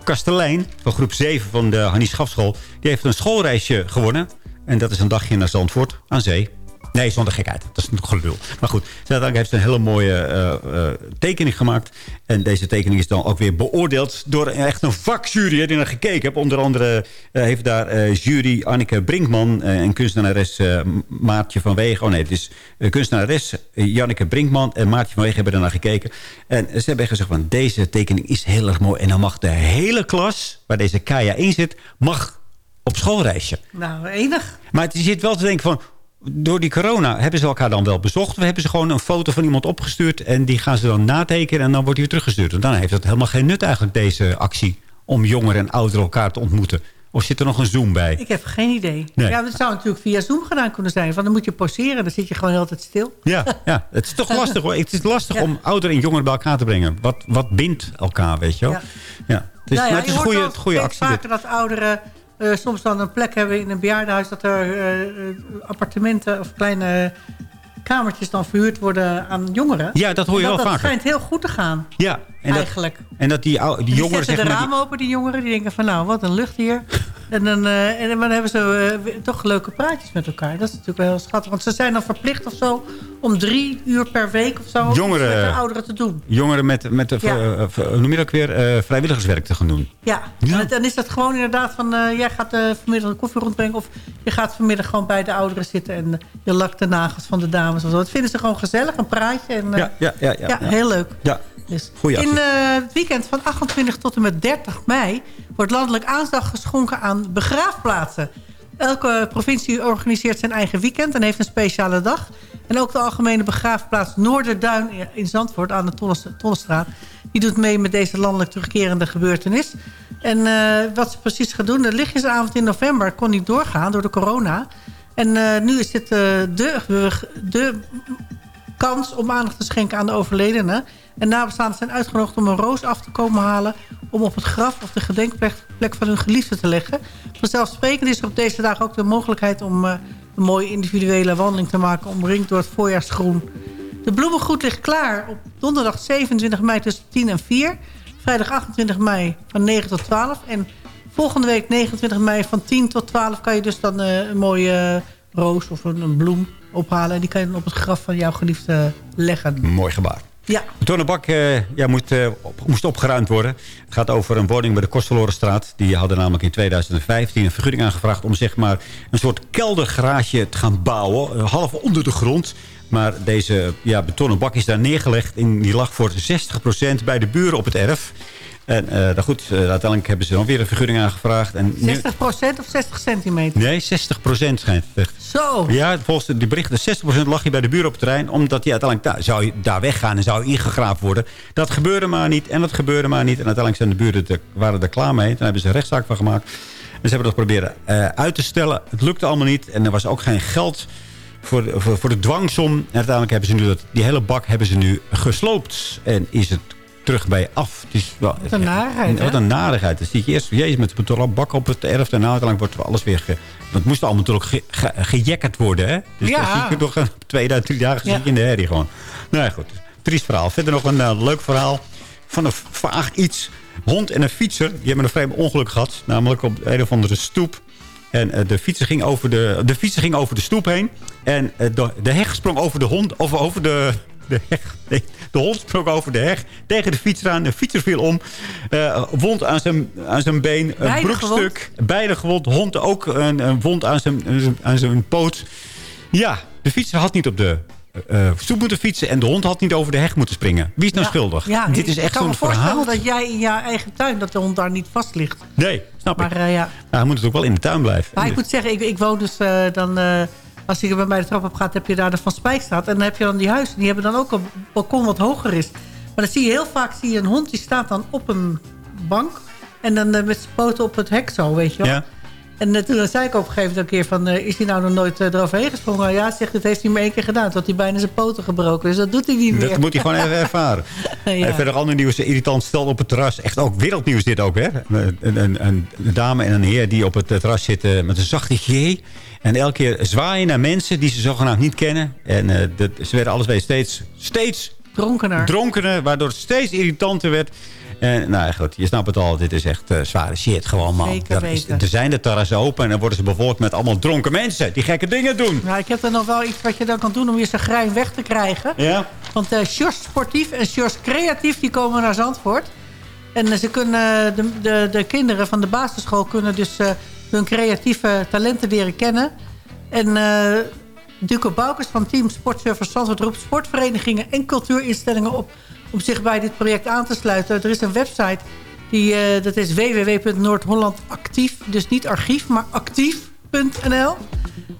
Kastelein van groep 7 van de Hannie Schafschool. Die heeft een schoolreisje gewonnen. En dat is een dagje naar Zandvoort aan zee. Nee, zonder gekheid. Dat is een gelul. Maar goed, heeft een hele mooie eh, eh, tekening gemaakt. En deze tekening is dan ook weer beoordeeld door echt een vakjury die naar gekeken heb. Onder andere eh, heeft daar jury Anneke Brinkman en kunstenares Maartje van Wegen. Oh nee, het is kunstenares Janneke Brinkman en Maartje van Wegen hebben er naar gekeken. En ze hebben gezegd van deze tekening is heel erg mooi. En dan mag de hele klas, waar deze Kaya in zit, mag op schoolreisje. Nou, enig. Maar het zit wel te denken van... Door die corona hebben ze elkaar dan wel bezocht? Of hebben ze gewoon een foto van iemand opgestuurd... en die gaan ze dan natekenen en dan wordt weer teruggestuurd? En dan heeft het helemaal geen nut eigenlijk, deze actie... om jongeren en ouderen elkaar te ontmoeten. Of zit er nog een Zoom bij? Ik heb geen idee. Nee. Ja, dat zou natuurlijk via Zoom gedaan kunnen zijn. Want dan moet je poseren, dan zit je gewoon altijd stil. Ja, ja, het is toch lastig hoor. Het is lastig om ouderen en jongeren bij elkaar te brengen. Wat, wat bindt elkaar, weet je wel? Ja. Ja. Het is, Nou ja, maar het is een goede, het goede actie. dit. vaker dat ouderen eh, soms dan een plek hebben in een bejaardenhuis... dat er eh, eh, appartementen of kleine kamertjes dan verhuurd worden aan jongeren. Ja, dat hoor je wel vaker. Dat schijnt heel goed te gaan. Ja, en dat, Eigenlijk. En dat die, ou- die Die jongeren zetten de ramen open, die jongeren. Die denken van, nou, wat een lucht hier. En dan, eh, en dan hebben ze eh, toch leuke praatjes met elkaar. Dat is natuurlijk wel heel schattig. Want ze zijn dan verplicht of zo... om drie uur per week of zo... met de ouderen te doen. Jongeren met, met de, Ja. eh, noem je dat weer, vrijwilligerswerk te gaan doen. Ja, Ja. En dan is dat gewoon inderdaad van... jij gaat vanmiddag een koffie rondbrengen... of je gaat vanmiddag gewoon bij de ouderen zitten... en je lakt de nagels van de dames of zo. Dat vinden ze gewoon gezellig, een praatje. En, Ja, ja, ja, ja, ja, ja. heel leuk. Ja, Dus in eh, het weekend van 28 tot en met 30 mei... wordt landelijk aandacht geschonken aan begraafplaatsen. Elke provincie organiseert zijn eigen weekend en heeft een speciale dag. En ook de algemene begraafplaats Noorderduin in Zandvoort aan de Tolles- Tollestraat... die doet mee met deze landelijk terugkerende gebeurtenis. En eh, wat ze precies gaan doen... de lichtjesavond in november kon niet doorgaan door de corona... En eh, nu is dit eh, de, de kans om aandacht te schenken aan de overledene. En nabestaanden zijn uitgenodigd om een roos af te komen halen... om op het graf of de gedenkplek plek van hun geliefde te leggen. Vanzelfsprekend is er op deze dag ook de mogelijkheid... om eh, een mooie individuele wandeling te maken... omringd door het voorjaarsgroen. De bloemengroet ligt klaar op donderdag 27 mei tussen 10 en 4. Vrijdag 28 mei van 9 tot 12. En volgende week 29 mei van 10 tot 12... kan je dus dan eh, een mooie eh, roos of een, een bloem ophalen. En die kan je dan op het graf van jouw geliefde leggen. Mooi gebaar. Ja. De Tonenbak eh, ja, moet, eh, moest opgeruimd worden. Het gaat over een woning bij de Kostelorenstraat. Die hadden namelijk in 2015 een vergunning aangevraagd... om zeg maar een soort keldergarage te gaan bouwen. eh, half onder de grond. Maar deze ja, betonnen bak is daar neergelegd. En die lag voor 60% bij de buren op het erf. En eh, nou goed, eh, uiteindelijk hebben ze dan weer een vergunning aangevraagd. En nu- 60% of 60 centimeter? Nee, 60% schijnt echt. Zo. Ja, volgens de berichten 60% lag je bij de buren op het terrein. Omdat je uiteindelijk daar, zou je daar weggaan en zou je ingegraven worden. Dat gebeurde maar niet en dat gebeurde maar niet. En uiteindelijk zijn de buren er, waren er klaar mee. Toen hebben ze een rechtszaak van gemaakt. En ze hebben dat proberen eh, uit te stellen. Het lukte allemaal niet. En er was ook geen geld voor, de- voor, voor de dwangsom. En uiteindelijk hebben ze nu dat, die hele bak hebben ze nu gesloopt. En is het terug bij af. Het is wel, Wat een narigheid? Wat een narigheid. Dan zie je eerst jezus, met de bak op het erf. Daarna uiteindelijk wordt alles weer... Ge, want het moest allemaal natuurlijk ge, ge, gejekkerd worden. Hè? Dus Ja. dan zie je toch een twee, drie dagen Ja. in de herrie gewoon. Nou ja, goed. Triest verhaal. Verder nog een eh, leuk verhaal van een vaag iets. Hond en een fietser. Die hebben een vreemd ongeluk gehad. Namelijk op een of andere stoep. En eh, de, fietser ging over de, de fietser ging over de stoep heen. En eh, de, de heg sprong over de hond. Of over de, de heg. Nee, de hond sprong over de heg. Tegen de fietser aan. De fietser viel om. Eh, wond aan zijn, aan zijn been. Een broekstuk. Beide gewond. Hond ook een, een wond aan zijn, aan zijn- poot. Ja, de fietser had niet op de stoep moeten fietsen. En de hond had niet over de heg moeten springen. Wie is nou Ja. schuldig? Ja, Dit is ik echt kan me zo'n voorstellen verhaal. dat jij in jouw eigen tuin... dat de hond daar niet vast ligt. Nee, snap ik. Maar ja. Nou, hij moet het ook wel in de tuin blijven. Maar ik moet zeggen, ik, ik woon dus dan... als je bij mij de trap op gaat, heb je daar de Van Spijkstraat. En dan heb je dan die huizen. Die hebben dan ook een balkon wat hoger is. Maar dan zie je heel vaak zie je een hond die staat dan op een bank. En dan eh, met zijn poten op het hek zo, weet je wel. Ja. En eh, toen zei ik op een gegeven moment een keer van... eh, is hij nou nog nooit eh, eroverheen gesprongen? Ja, zegt, dat heeft hij maar één keer gedaan. Toen had hij bijna zijn poten gebroken. Dus dat doet hij niet meer. Dat moet hij gewoon even ervaren. [laughs] Ja. En verder ander nieuws, irritant stel op het terras. Echt ook wereldnieuws dit ook, hè? Een, een, een dame en een heer die op het eh, terras zitten met een zachte G. En elke keer zwaaien naar mensen die ze zogenaamd niet kennen. En eh, dat, ze werden alles steeds, steeds Dronkener. dronkener, waardoor het steeds irritanter werd. En nou goed, je snapt het al. Dit is echt eh, zware shit gewoon, man. Zeker Er is- er zijn de terrassen open en dan worden ze bevolkt met allemaal dronken mensen. Die gekke dingen doen. Nou, ik heb er nog wel iets wat je dan kan doen om je zagrijn weg te krijgen. Ja? Want eh Sjors Sportief en Sjors Creatief die komen naar Zandvoort. En eh, ze kunnen, eh, de, de, de kinderen van de basisschool kunnen dus eh, hun creatieve talenten leren kennen. En eh Duco Boukers van Team Sportservice Zandvoort roept sportverenigingen en cultuurinstellingen op om zich bij dit project aan te sluiten. Er is een website, die, eh, dat is www.noordhollandactief. Dus niet archief, maar actief.nl.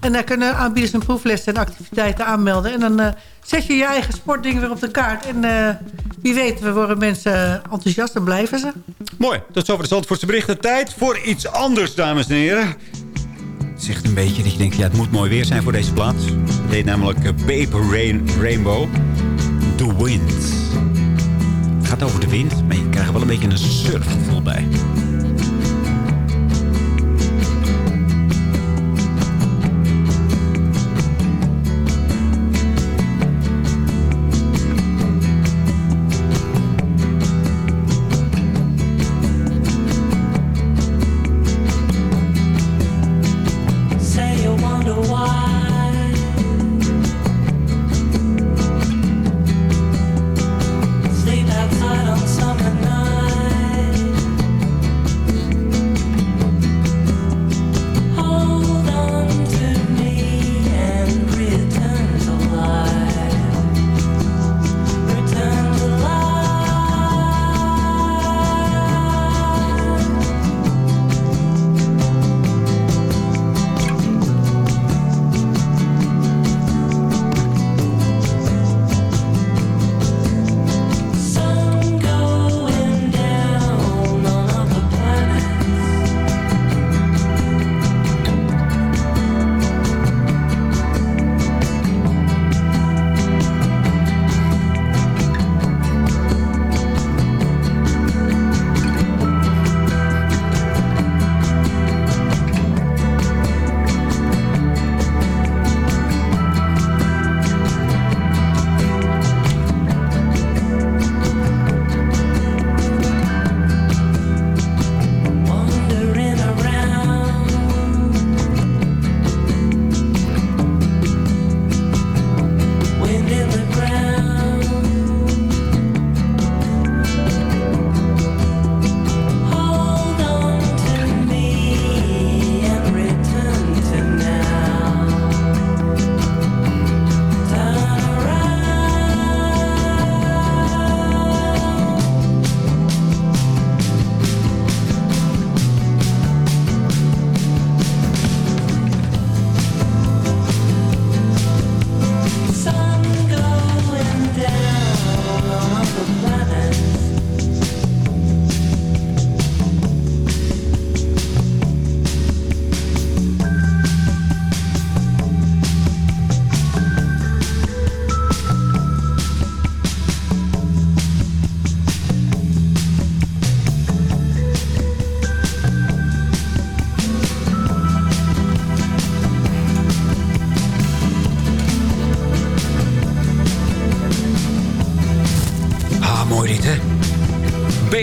En daar kunnen aanbieders een proeflessen en activiteiten aanmelden. En dan eh, zet je je eigen sportdingen weer op de kaart. En eh, wie weet, we worden mensen enthousiast en blijven ze. Mooi, tot zover de Zandvoortse berichten. Tijd voor iets anders, dames en heren. Het zegt een beetje dat je denkt, ja, het moet mooi weer zijn voor deze plaats. Het heet namelijk Paper Rain Rainbow. The Wind. Gaat over de wind, maar je krijgt er wel een beetje een surfgevoel bij.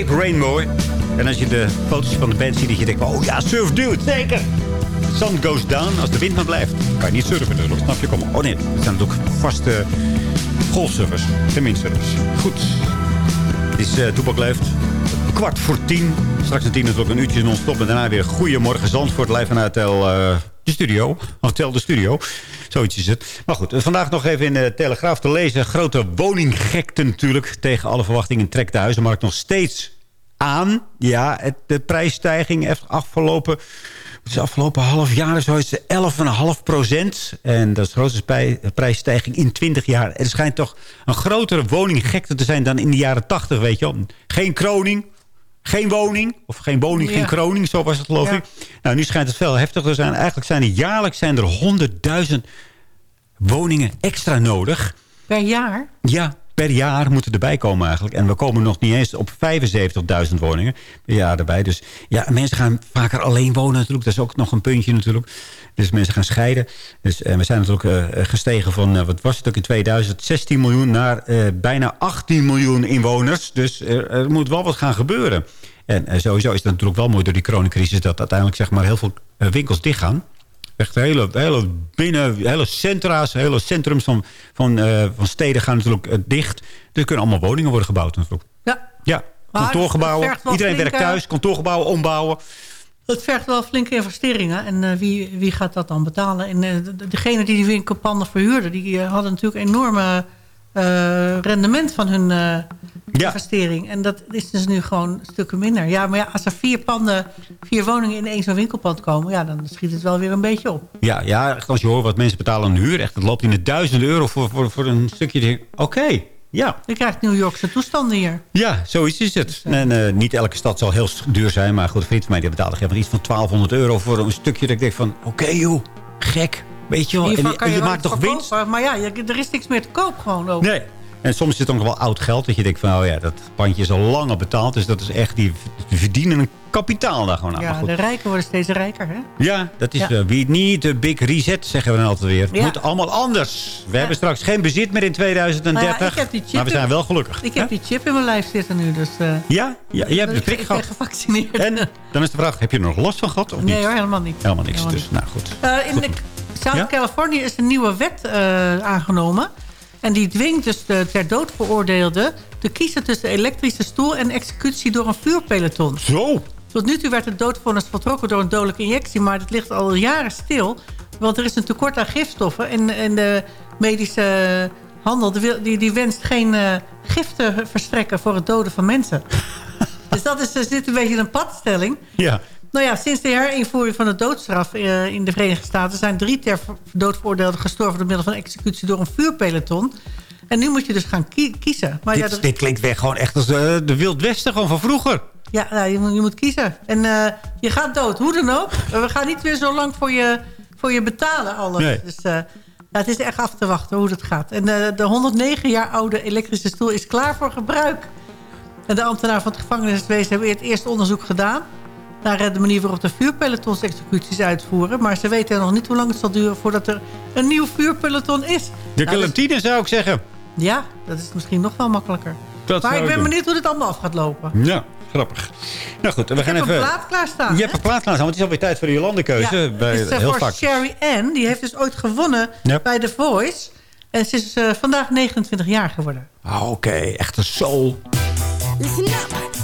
Rainbow. En als je de foto's van de band ziet, dat je denkt... Oh ja, surf dude, zeker. Sun goes down als de wind maar blijft. Kan je niet surfen natuurlijk, snap je? Kom. Oh nee, het zijn natuurlijk vaste golfsurfers. Geen windsurfers. Goed. Het is uh, Toepak leeft. Kwart voor tien. Straks een tien natuurlijk een uurtje non-stop. En daarna weer Goedemorgen Zandvoort. Live vanuit Hotel eh, de studio. Hotel de studio. Zoiets is het. Maar goed, eh, vandaag nog even in de Telegraaf te lezen. Grote woninggekte natuurlijk. Tegen alle verwachtingen trekt de huizenmarkt nog steeds aan. Ja, het, de prijsstijging heeft afgelopen... Het is afgelopen half jaar zo is het 11,5 procent. En dat is de grootste prijsstijging in 20 jaar. Er schijnt toch een grotere woninggekte te zijn dan in de jaren 80, weet je wel. Geen kroning, geen woning. Of geen woning, Ja. geen kroning, zo was het geloof Ja. ik. Nou, nu schijnt het veel heftiger te zijn. Eigenlijk zijn er jaarlijks zijn er 100.000 woningen extra nodig. Per jaar? Ja, per jaar moeten erbij komen eigenlijk. En we komen nog niet eens op 75.000 woningen per jaar erbij. Dus ja, mensen gaan vaker alleen wonen natuurlijk. Dat is ook nog een puntje natuurlijk. Dus mensen gaan scheiden. Dus eh, we zijn natuurlijk eh, gestegen van, eh, wat was het ook in 2000, 16 miljoen naar bijna 18 miljoen inwoners. Dus er, moet wel wat gaan gebeuren. En sowieso is het natuurlijk wel mooi door die coronacrisis... dat uiteindelijk zeg maar, heel veel winkels dichtgaan. Echt hele, hele, binnen, hele centra's, hele centrums van, van, eh, van steden gaan natuurlijk eh, dicht. Er kunnen allemaal woningen worden gebouwd natuurlijk. Ja. Ja, kantoorgebouwen. Iedereen werkt thuis. Kantoorgebouwen ombouwen. Het vergt wel flinke investeringen. En eh, wie, wie gaat dat dan betalen? En uh, de, degene die die winkelpanden verhuurden... die uh, hadden natuurlijk enorme rendement van hun investering. En dat is dus nu gewoon stukken minder. Ja, maar ja, als er vier panden, vier woningen in één zo'n winkelpand komen... ja, dan schiet het wel weer een beetje op. Ja, ja echt als je hoort wat mensen betalen aan huur... echt, het loopt in de duizenden euro voor, voor, voor een stukje... Oké, okay, ja. Je krijgt New Yorkse toestanden hier. Ja, zoiets is het. Dus, uh, en uh, niet elke stad zal heel duur zijn. Maar goed, een vriend van mij die betaalde geen iets van 1200 euro voor een stukje. Dat ik denk van, oké okay, joh, gek. Weet je wel. En, en, je, je maakt toch winst? Maar ja, er is niks meer te koop gewoon ook. Nee. En soms is het ook wel oud geld. Dat je denkt van, oh ja, dat pandje is al lang al betaald. Dus dat is echt, die, die verdienen een kapitaal daar gewoon aan. Ja, de rijken worden steeds rijker, hè? Ja, dat is, ja. Uh, we need a big reset, zeggen we dan altijd weer. Het ja. moet allemaal anders. We ja. hebben straks geen bezit meer in 2030. Nou maar we zijn wel gelukkig. Ik heb die chip in mijn lijf zitten nu, dus... Uh, ja? ja, je hebt de prik gehad. Ik ben gevaccineerd. En dan is de vraag, heb je er nog last van gehad of nee, niet? hoor, helemaal niet. Helemaal niks, helemaal dus nou goed. Uh, in Zuid-Californië is een nieuwe wet aangenomen... En die dwingt dus de ter dood veroordeelde te kiezen tussen elektrische stoel en executie door een vuurpeloton. Zo! Tot nu toe werd het doodvonnis vertrokken door een dodelijke injectie, maar het ligt al jaren stil. Want er is een tekort aan gifstoffen en, en de medische handel die, die wenst geen uh, gif te verstrekken voor het doden van mensen. [laughs] dus dat is, er zit een beetje een padstelling. Ja. Nou ja, sinds de herinvoering van de doodstraf uh, in de Verenigde Staten... zijn drie ter dood veroordeelden gestorven... door middel van executie door een vuurpeloton. En nu moet je dus gaan kie kiezen. Maar dit, ja, dat... dit, klinkt weer gewoon echt als de, de Wild Westen gewoon van vroeger. Ja, nou, je, moet, je, moet, kiezen. En uh, je gaat dood, hoe dan ook. We gaan niet weer zo lang voor je, voor je betalen alles. Nee. Dus uh, ja, het is echt af te wachten hoe dat gaat. En uh, de 109 jaar oude elektrische stoel is klaar voor gebruik. En de ambtenaar van het gevangeniswezen hebben het eerste onderzoek gedaan naar de manier waarop de vuurpelotons executies uitvoeren. Maar ze weten nog niet hoe lang het zal duren voordat er een nieuw vuurpeloton is. De guillotine nou, dus, zou ik zeggen. Ja, dat is misschien nog wel makkelijker. Dat maar ik ben doen. benieuwd hoe dit allemaal af gaat lopen. Ja, grappig. Nou goed, we ik gaan heb even... een plaat klaarstaan. Je hebt een plaat klaarstaan, want het is alweer tijd voor de Jolandekeuze. Ja, bij, het is uh, heel voor vaak. Sherry Ann. Die heeft dus ooit gewonnen yep. bij The Voice. En ze is uh, vandaag 29 jaar geworden. Ah, Oké, okay. echt een soul. Listen up.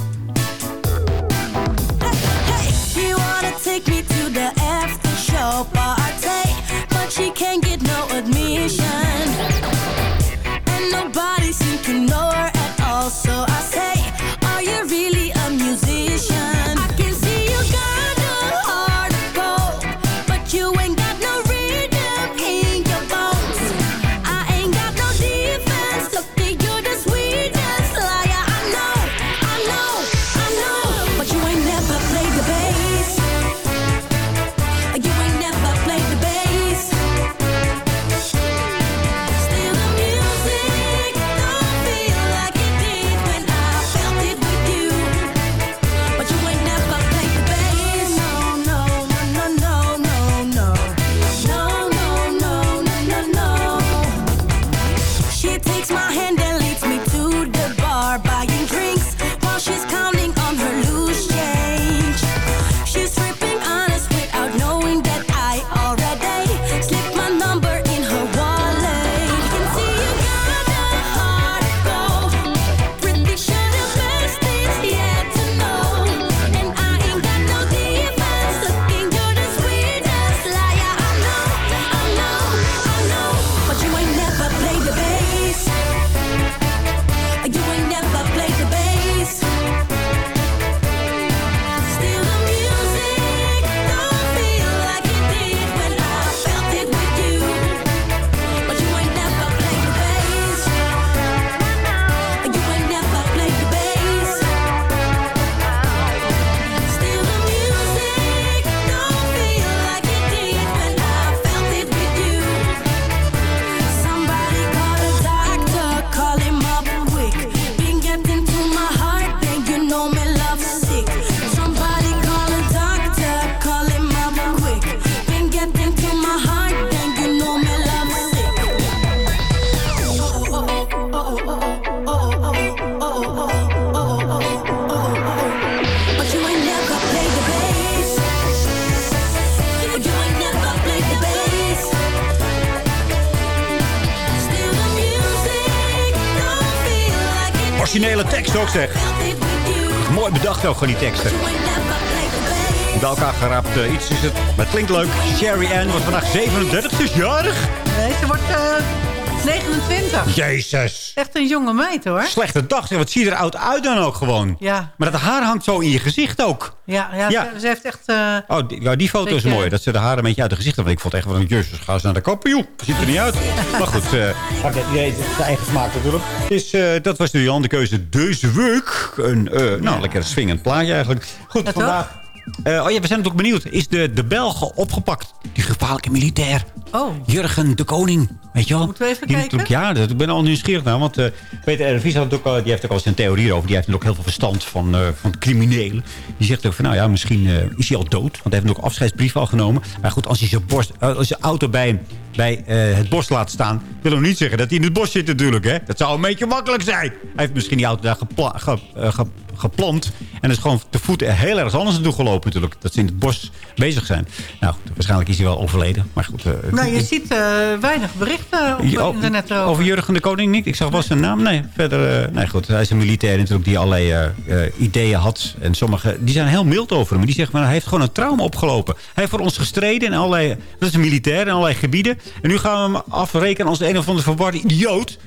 Ook gewoon die teksten. Bij elkaar geraapt eh, iets is het. Maar het klinkt leuk. Sherry Ann wordt vandaag 37, dus jarig. Nee, ze wordt eh, 29. Jezus. Echt een jonge meid hoor. Slechte dag. Wat zie je er oud uit dan ook gewoon. Ja. Maar dat haar hangt zo in je gezicht ook. Ja, ja, Ja. Ze, ze heeft echt... eh, Oh, die, ja, die foto is mooi. Dat ze de haren een beetje uit het gezicht hebben. Ik vond echt van, jezus, ga eens naar de kapper, joh. Ziet er niet uit. [laughs] maar goed, eh oké, iedereen heeft zijn eigen smaak natuurlijk. Dus eh, dat was de Jan keuze deze week. Een, eh, nou, lekker een swingend plaatje eigenlijk. Goed, vandaag... eh, oh ja, we zijn natuurlijk benieuwd. Is de, de Belgen opgepakt? Die gevaarlijke militair. Oh. Jurgen de Koning. Weet je wel? Moeten we even Die kijken? Ja, dat, ik ben al nieuwsgierig naar. Want eh, Peter R. Had ook, al- die heeft ook al zijn theorie over. Die heeft natuurlijk heel veel verstand van, eh, van criminelen. Die zegt ook van, nou ja, misschien eh, is hij al dood. Want hij heeft ook afscheidsbrief al genomen. Maar goed, als hij zijn, borst, als zijn auto bij, bij het bos laat staan... wil nog niet zeggen dat hij in het bos zit natuurlijk. Hè? Dat zou een beetje makkelijk zijn. Hij heeft misschien die auto daar gepla- ge- eh, ge- geplant. En is gewoon te voet heel erg anders naartoe gelopen natuurlijk. Dat ze in het bos bezig zijn. Nou, waarschijnlijk is hij wel overleden. Maar goed. Je ziet eh, weinig berichten op ja, oh, internet erover. over Jurgen de Koning niet? Ik zag wel zijn naam. Nee, verder... eh, nee, goed. Hij is een militair natuurlijk die allerlei eh, ideeën had. En sommige... Die zijn heel mild over hem. Die zeggen, maar hij heeft gewoon een trauma opgelopen. Hij heeft voor ons gestreden in allerlei... Dat is een militair in allerlei gebieden. En nu gaan we hem afrekenen als een of andere verwarde idioot.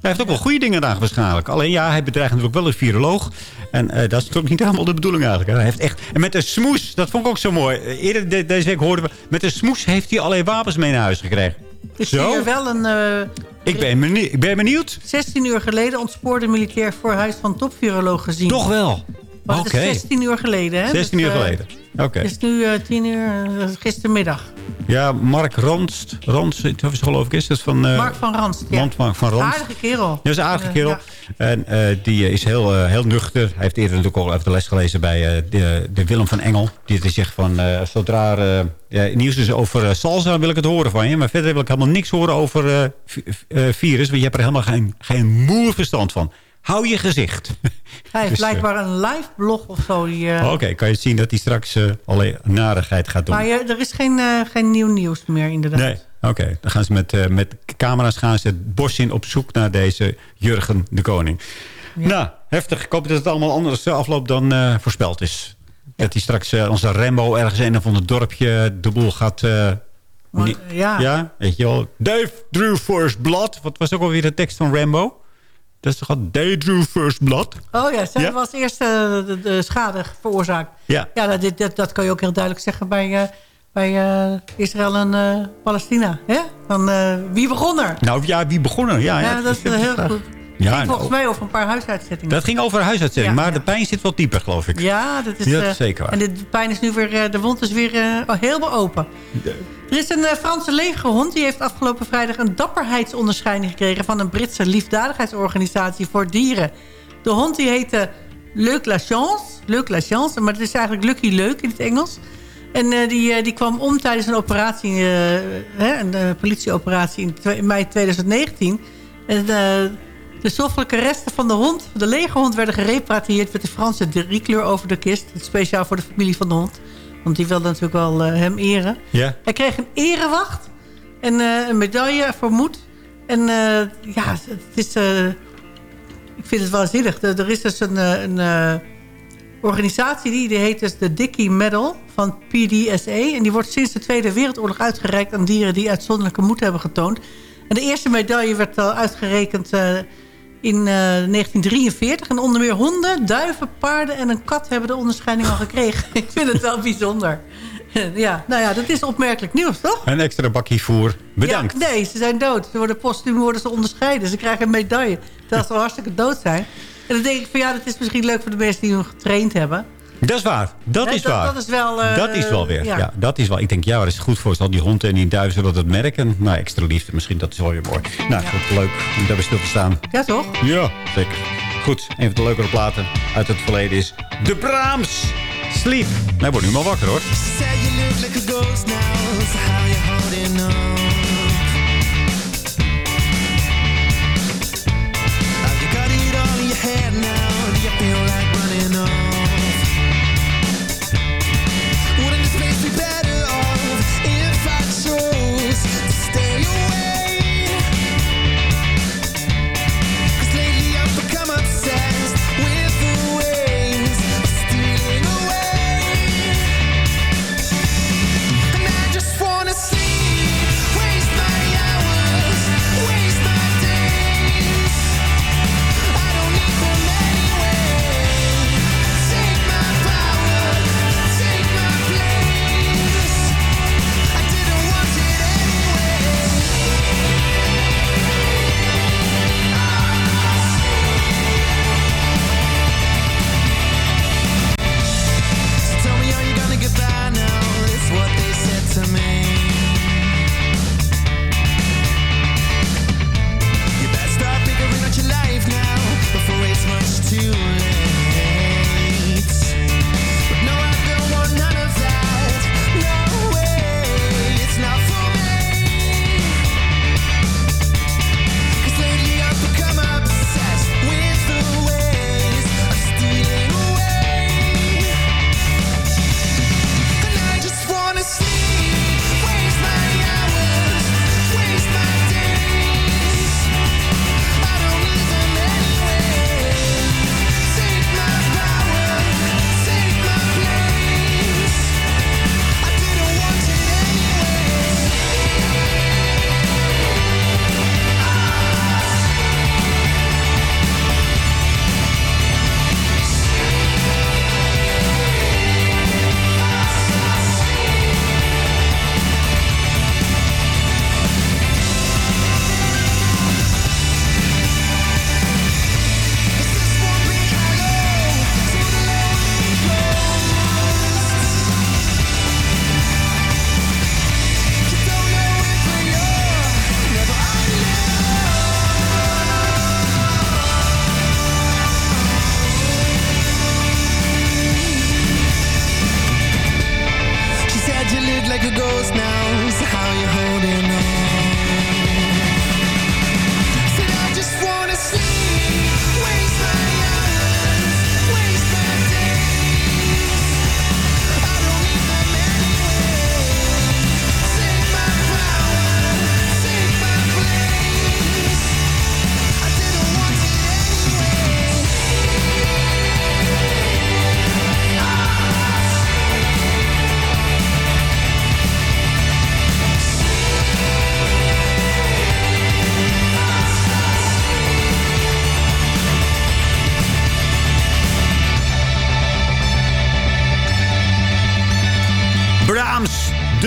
Hij heeft ook wel goede dingen gedaan waarschijnlijk. Alleen ja, hij bedreigt natuurlijk wel een viroloog. En eh, dat is toch niet helemaal de bedoeling eigenlijk. Hij heeft echt... En met een smoes, dat vond ik ook zo mooi. Eh, Eerder de- deze week hoorden we... Met een smoes heeft hij allerlei wapens mee naar huis gekregen. Ik zie hier wel een... eh, Ik ben, benieuwd, ik ben benieuwd. 16 uur geleden ontspoorde militair voor huis van topviroloog gezien. Toch wel. Maar het is 16 uur geleden, hè? 16 Dus, uur eh, geleden. Oké. Het is nu eh 10 uur, eh, gistermiddag. Ja, Mark dat is geloof ik, is dat van... eh, Mark van Ranst, ja. Mark van. Aardige kerel. Ja, dat is een aardige kerel. ja. En die is heel, heel nuchter. Hij heeft eerder natuurlijk al even de les gelezen bij de, de Willem van Engel. Die zegt van, zodra ja, nieuws is over salsa, wil ik het horen van je. Maar verder wil ik helemaal niks horen over vi- virus. Want je hebt er helemaal geen, geen moer verstand van. Hou je gezicht. Hij heeft Dus, eh, blijkbaar een live blog of zo. Eh, Oké, kan je zien dat hij straks eh alleen narigheid gaat doen. Maar je, er is geen, geen nieuw nieuws meer inderdaad. Nee, oké. Dan gaan ze met, met camera's gaan ze het bos in op zoek naar deze Jurgen de Koning. Nou, heftig. Ik hoop dat het allemaal anders afloopt dan voorspeld is. Dat hij straks onze Rambo ergens in een van het dorpje de boel gaat... ja. ja, weet je wel. Dave drew first blood. Wat was ook alweer de tekst van Rambo? Dat is toch al Dave drew first blood? Oh ja, zij Ja. was eerst eh, de, de schade veroorzaakt. Ja. Ja, dat, dit- dat, dat kan je ook heel duidelijk zeggen bij, eh, bij eh, Israël en Palestina. Hè? Eh, wie begon er? Nou ja, wie begon er? Ja, Ja, ja, dat is heel goed. Ja, Ging en volgens mij over een paar huisuitzettingen. Dat ging over huisuitzending, Ja, maar ja. de pijn zit wat dieper, geloof ik. Ja, dat is, Ja, dat eh, is zeker waar. En de pijn is nu weer, eh, de wond is weer eh, helemaal open. Er is een eh, Franse legerhond. Die heeft afgelopen vrijdag een dapperheidsonderscheiding gekregen... van een Britse liefdadigheidsorganisatie voor dieren. De hond die heette Leuk La Chance. Leuk La Chance, maar het is eigenlijk Lucky Leuk in het Engels. En die, die kwam om tijdens een operatie, hè, een politieoperatie in, in mei 2019. En de stoffelijke resten van de hond, de legerhond, werden gerepatrieerd met de Franse driekleur over de kist. Speciaal voor de familie van de hond. Want die wilde natuurlijk wel eh, hem eren. Ja. Hij kreeg een erewacht en eh, een medaille voor moed. En eh, ja, het is... ik vind het wel zielig. Er er is dus een, een organisatie, die, die heet dus de Dickey Medal van PDSA. En die wordt sinds de Tweede Wereldoorlog uitgereikt aan dieren die uitzonderlijke moed hebben getoond. En de eerste medaille werd al uitgerekend in eh, 1943. En onder meer honden, duiven, paarden en een kat hebben de onderscheiding al gekregen. [laughs] ik vind het wel bijzonder. [laughs] ja, nou ja, dat is opmerkelijk nieuws, toch? Een extra bakje voer. Bedankt. Ja, nee, ze zijn dood. Ze worden postuum worden ze onderscheiden. Ze krijgen een medaille. Terwijl ze al hartstikke dood zijn. En dan denk ik van ja, dat is misschien leuk voor de mensen die hun getraind hebben. Dat is waar. Dat is dat- waar. dat is wel, eh, dat is wel weer. Ja. ja. dat is wel. Ik denk, ja, dat is goed voor al die honden en die duiven zullen dat merken. Nou, extra liefde misschien. Dat is wel weer mooi. Nou, goed, leuk om daarbij stil te staan. Ja, toch? Ja, zeker. Goed, een van de leukere platen uit het verleden is De Brahms. Sleep. Nou, wordt nu maar wakker, hoor.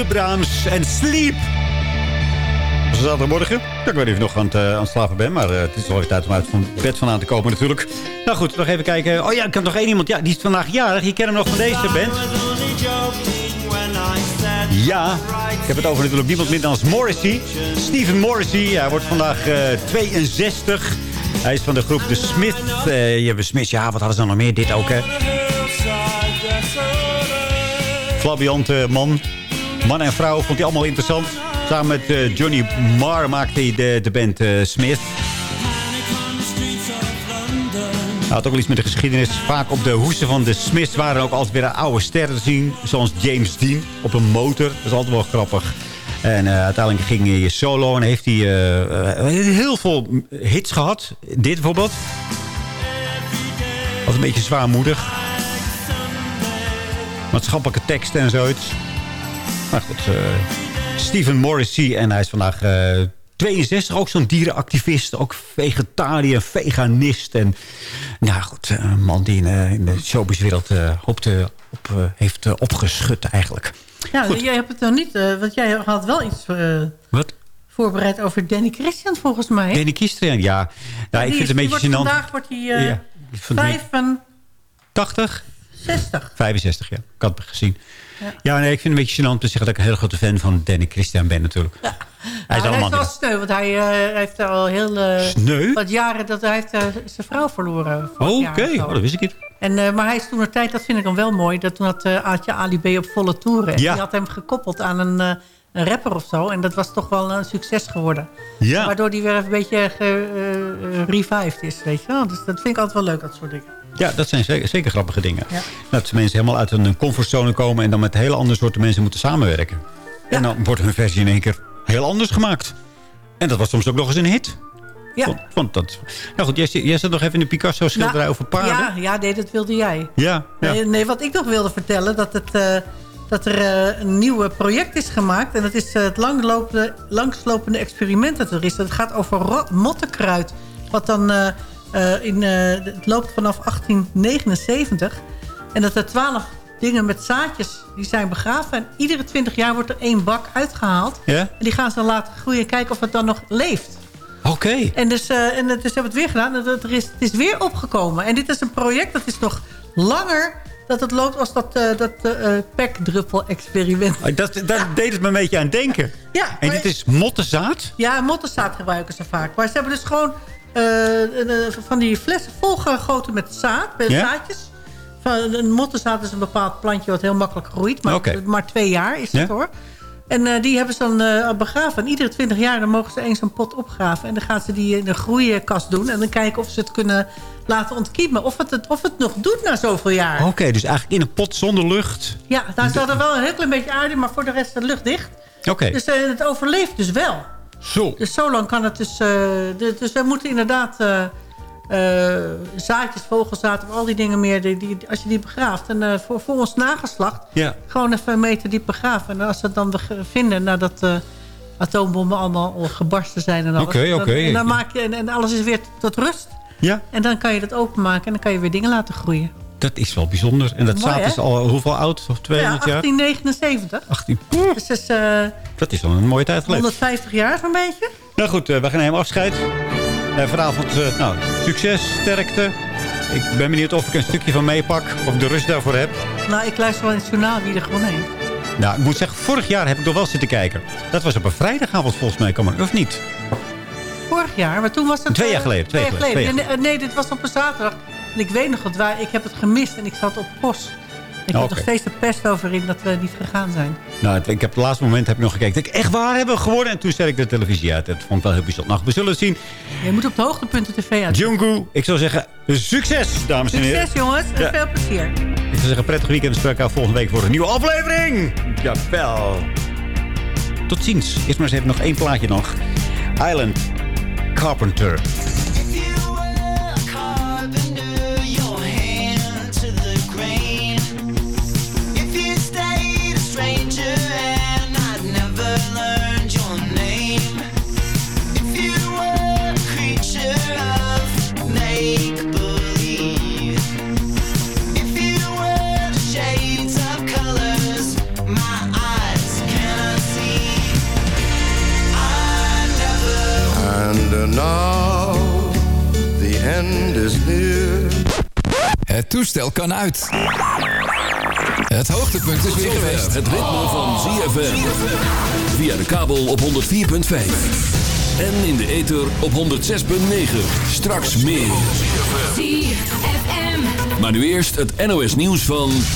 De en Sleep. Zaterdagmorgen? Ik weet ik nog aan het, eh, aan het slapen ben, maar eh, het is alweer tijd om uit van bed vandaan te komen natuurlijk. Nou goed, nog even kijken. Oh ja, ik heb nog één iemand. Ja, die is vandaag jarig. Je kent hem nog van deze band. Ja, ik heb het over natuurlijk niemand minder dan Morrissey. Stephen Morrissey, hij wordt vandaag eh, 62. Hij is van de groep The Smith. Eh je hebt Smith, ja, wat hadden ze dan nog meer? Dit ook, hè? Flabiante man. Man en vrouw vond hij allemaal interessant. Samen met eh, Johnny Marr maakte hij de, de band eh, Smith. Hij had ook wel iets met de geschiedenis. Vaak op de hoesen van de Smiths waren ook altijd weer oude sterren te zien. Zoals James Dean op een motor. Dat is altijd wel grappig. En eh, uiteindelijk ging hij solo en heeft hij heel veel hits gehad. Dit bijvoorbeeld. Was een beetje zwaarmoedig. Maatschappelijke teksten en zoiets. Maar goed, eh Stephen Morrissey. En hij is vandaag eh, 62. Ook zo'n dierenactivist. Ook vegetariër, veganist. En nou goed, een man die in, eh, de showbizwereld eh, op eh, heeft eh, opgeschud eigenlijk. Ja, Goed. jij hebt het nog niet, eh, want jij had wel iets eh, Wat? voorbereid over Danny Christian volgens mij. Danny Kistrian, ja. ja ik vind het een beetje gênant. Vandaag wordt hij eh Ja, niet- 65. 80? 65, ja. Ik had het gezien. Ja. Ja, nee, ik vind het een beetje gênant om te zeggen dat ik een heel grote fan van Danny Christian ben natuurlijk. Hij is hij allemaal... is wel sneu, want hij eh, heeft al heel eh, Sneu? wat jaren dat hij heeft eh, zijn vrouw verloren. Oh, Oké, oh, dat wist ik niet. En, maar hij is toen een tijd, dat vind ik dan wel mooi... dat toen had uh, Aatje Ali B op volle toeren. En Ja. die had hem gekoppeld aan een, een rapper of zo. En dat was toch wel een succes geworden. Ja. Waardoor hij weer even een beetje eh, revived is, weet je wel. Dus dat vind ik altijd wel leuk, dat soort dingen. Ja, dat zijn zeker, zeker grappige dingen. Ja. Dat mensen helemaal uit hun comfortzone komen... en dan met hele andere soorten mensen moeten samenwerken. En dan wordt hun versie in één keer heel anders gemaakt. En dat was soms ook nog eens een hit. Ja. Vond, vond dat... Nou goed, jij, zat nog even in de Picasso-schilderij Nou, over paarden. Ja, ja, nee, dat wilde jij. Ja, ja. Nee, nee, wat ik nog wilde vertellen, dat, het, eh, dat er eh, een nieuw project is gemaakt. En dat is eh, het langlopende, langslopende experiment dat er is. Dat gaat over mottenkruid. Wat dan, eh, in, eh, het loopt vanaf 1879. En dat er twaalf dingen met zaadjes, die zijn begraven. En iedere 20 jaar wordt er één bak uitgehaald. En die gaan ze dan laten groeien en kijken of het dan nog leeft. Oké. En dus, eh, en dus hebben we het weer gedaan. En dat er is, het is weer opgekomen. En dit is een project dat is nog langer dat het loopt als dat, dat pekdruppel-experiment. Oh, Dat, deed het me een beetje aan denken. Ja, En dit is mottenzaad? Ja, mottenzaad gebruiken ze vaak. Maar ze hebben dus gewoon van die flessen volgegoten met zaad, met zaadjes. Van, een mottenzaad is een bepaald plantje wat heel makkelijk groeit. Maar, maar twee jaar is het hoor. En eh, die hebben ze dan eh, begraven. En iedere twintig jaar dan mogen ze eens een pot opgraven. En dan gaan ze die in een groeienkast doen. En dan kijken of ze het kunnen laten ontkiemen. Of het, het- of het nog doet na zoveel jaar. Oké, dus eigenlijk in een pot zonder lucht. Ja, daar zat er wel een heel klein beetje aarde in. Maar voor de rest de lucht dicht. Oké, Dus eh, het overleeft dus wel. Zo. Dus zo lang kan het dus... eh, dus we moeten inderdaad eh, eh, zaadjes, vogelzaad of al die dingen meer... Die, die, als je die begraaft. En voor, voor ons nageslacht Ja. gewoon even een meter diep begraven. En als ze het dan vinden nadat de atoombommen allemaal al gebarsten zijn... en alles, Oké, dan- oké. En, dan maak je, en, en alles is weer tot rust. Ja, En dan kan je dat openmaken en dan kan je weer dingen laten groeien. Dat is wel bijzonder. En dat Mooi, hè? is al hoeveel oud? Of Ja, 200 jaar? 1879. 18. Dus dat is Dat is al een mooie tijd geleden. 150 jaar zo'n beetje. Nou goed, eh, we gaan helemaal afscheid. Eh, vanavond, nou, succes, sterkte. Ik ben benieuwd of ik een stukje van meepak. Of ik de rust daarvoor heb. Nou, ik luister wel in het journaal wie er gewonnen heeft. Nou, ik moet zeggen, vorig jaar heb ik nog wel zitten kijken. Dat was op een vrijdagavond volgens mij, kan maar, of niet? Vorig jaar, maar toen was het... Twee jaar geleden, twee jaar geleden, nee, dit was op een zaterdag. En ik weet nog dat wij, ik heb het gemist en ik zat op post. Ik heb Oké. nog steeds de pest over in dat we niet gegaan zijn. Nou, ik heb het laatste moment heb ik nog gekeken. Ik denk, echt waar hebben we gewonnen? En toen zet ik de televisie uit. Dat vond ik wel heel bijzonder. Nou, we zullen het zien. Je moet op de hoogtepunten tv uit. Jungkook, ik zou zeggen, succes, dames en heren. Succes jongens en Ja. veel plezier. Ik zou zeggen, prettig weekend. We spreken volgende week voor een nieuwe aflevering. Jawel. Tot ziens. Eerst maar eens even nog één plaatje nog. Island Carpenter. Het toestel kan uit. Het hoogtepunt is weer geweest. Het ritme van ZFM. Via de kabel op 104.5. En in de ether op 106.9. Straks meer. Maar nu eerst het NOS nieuws van...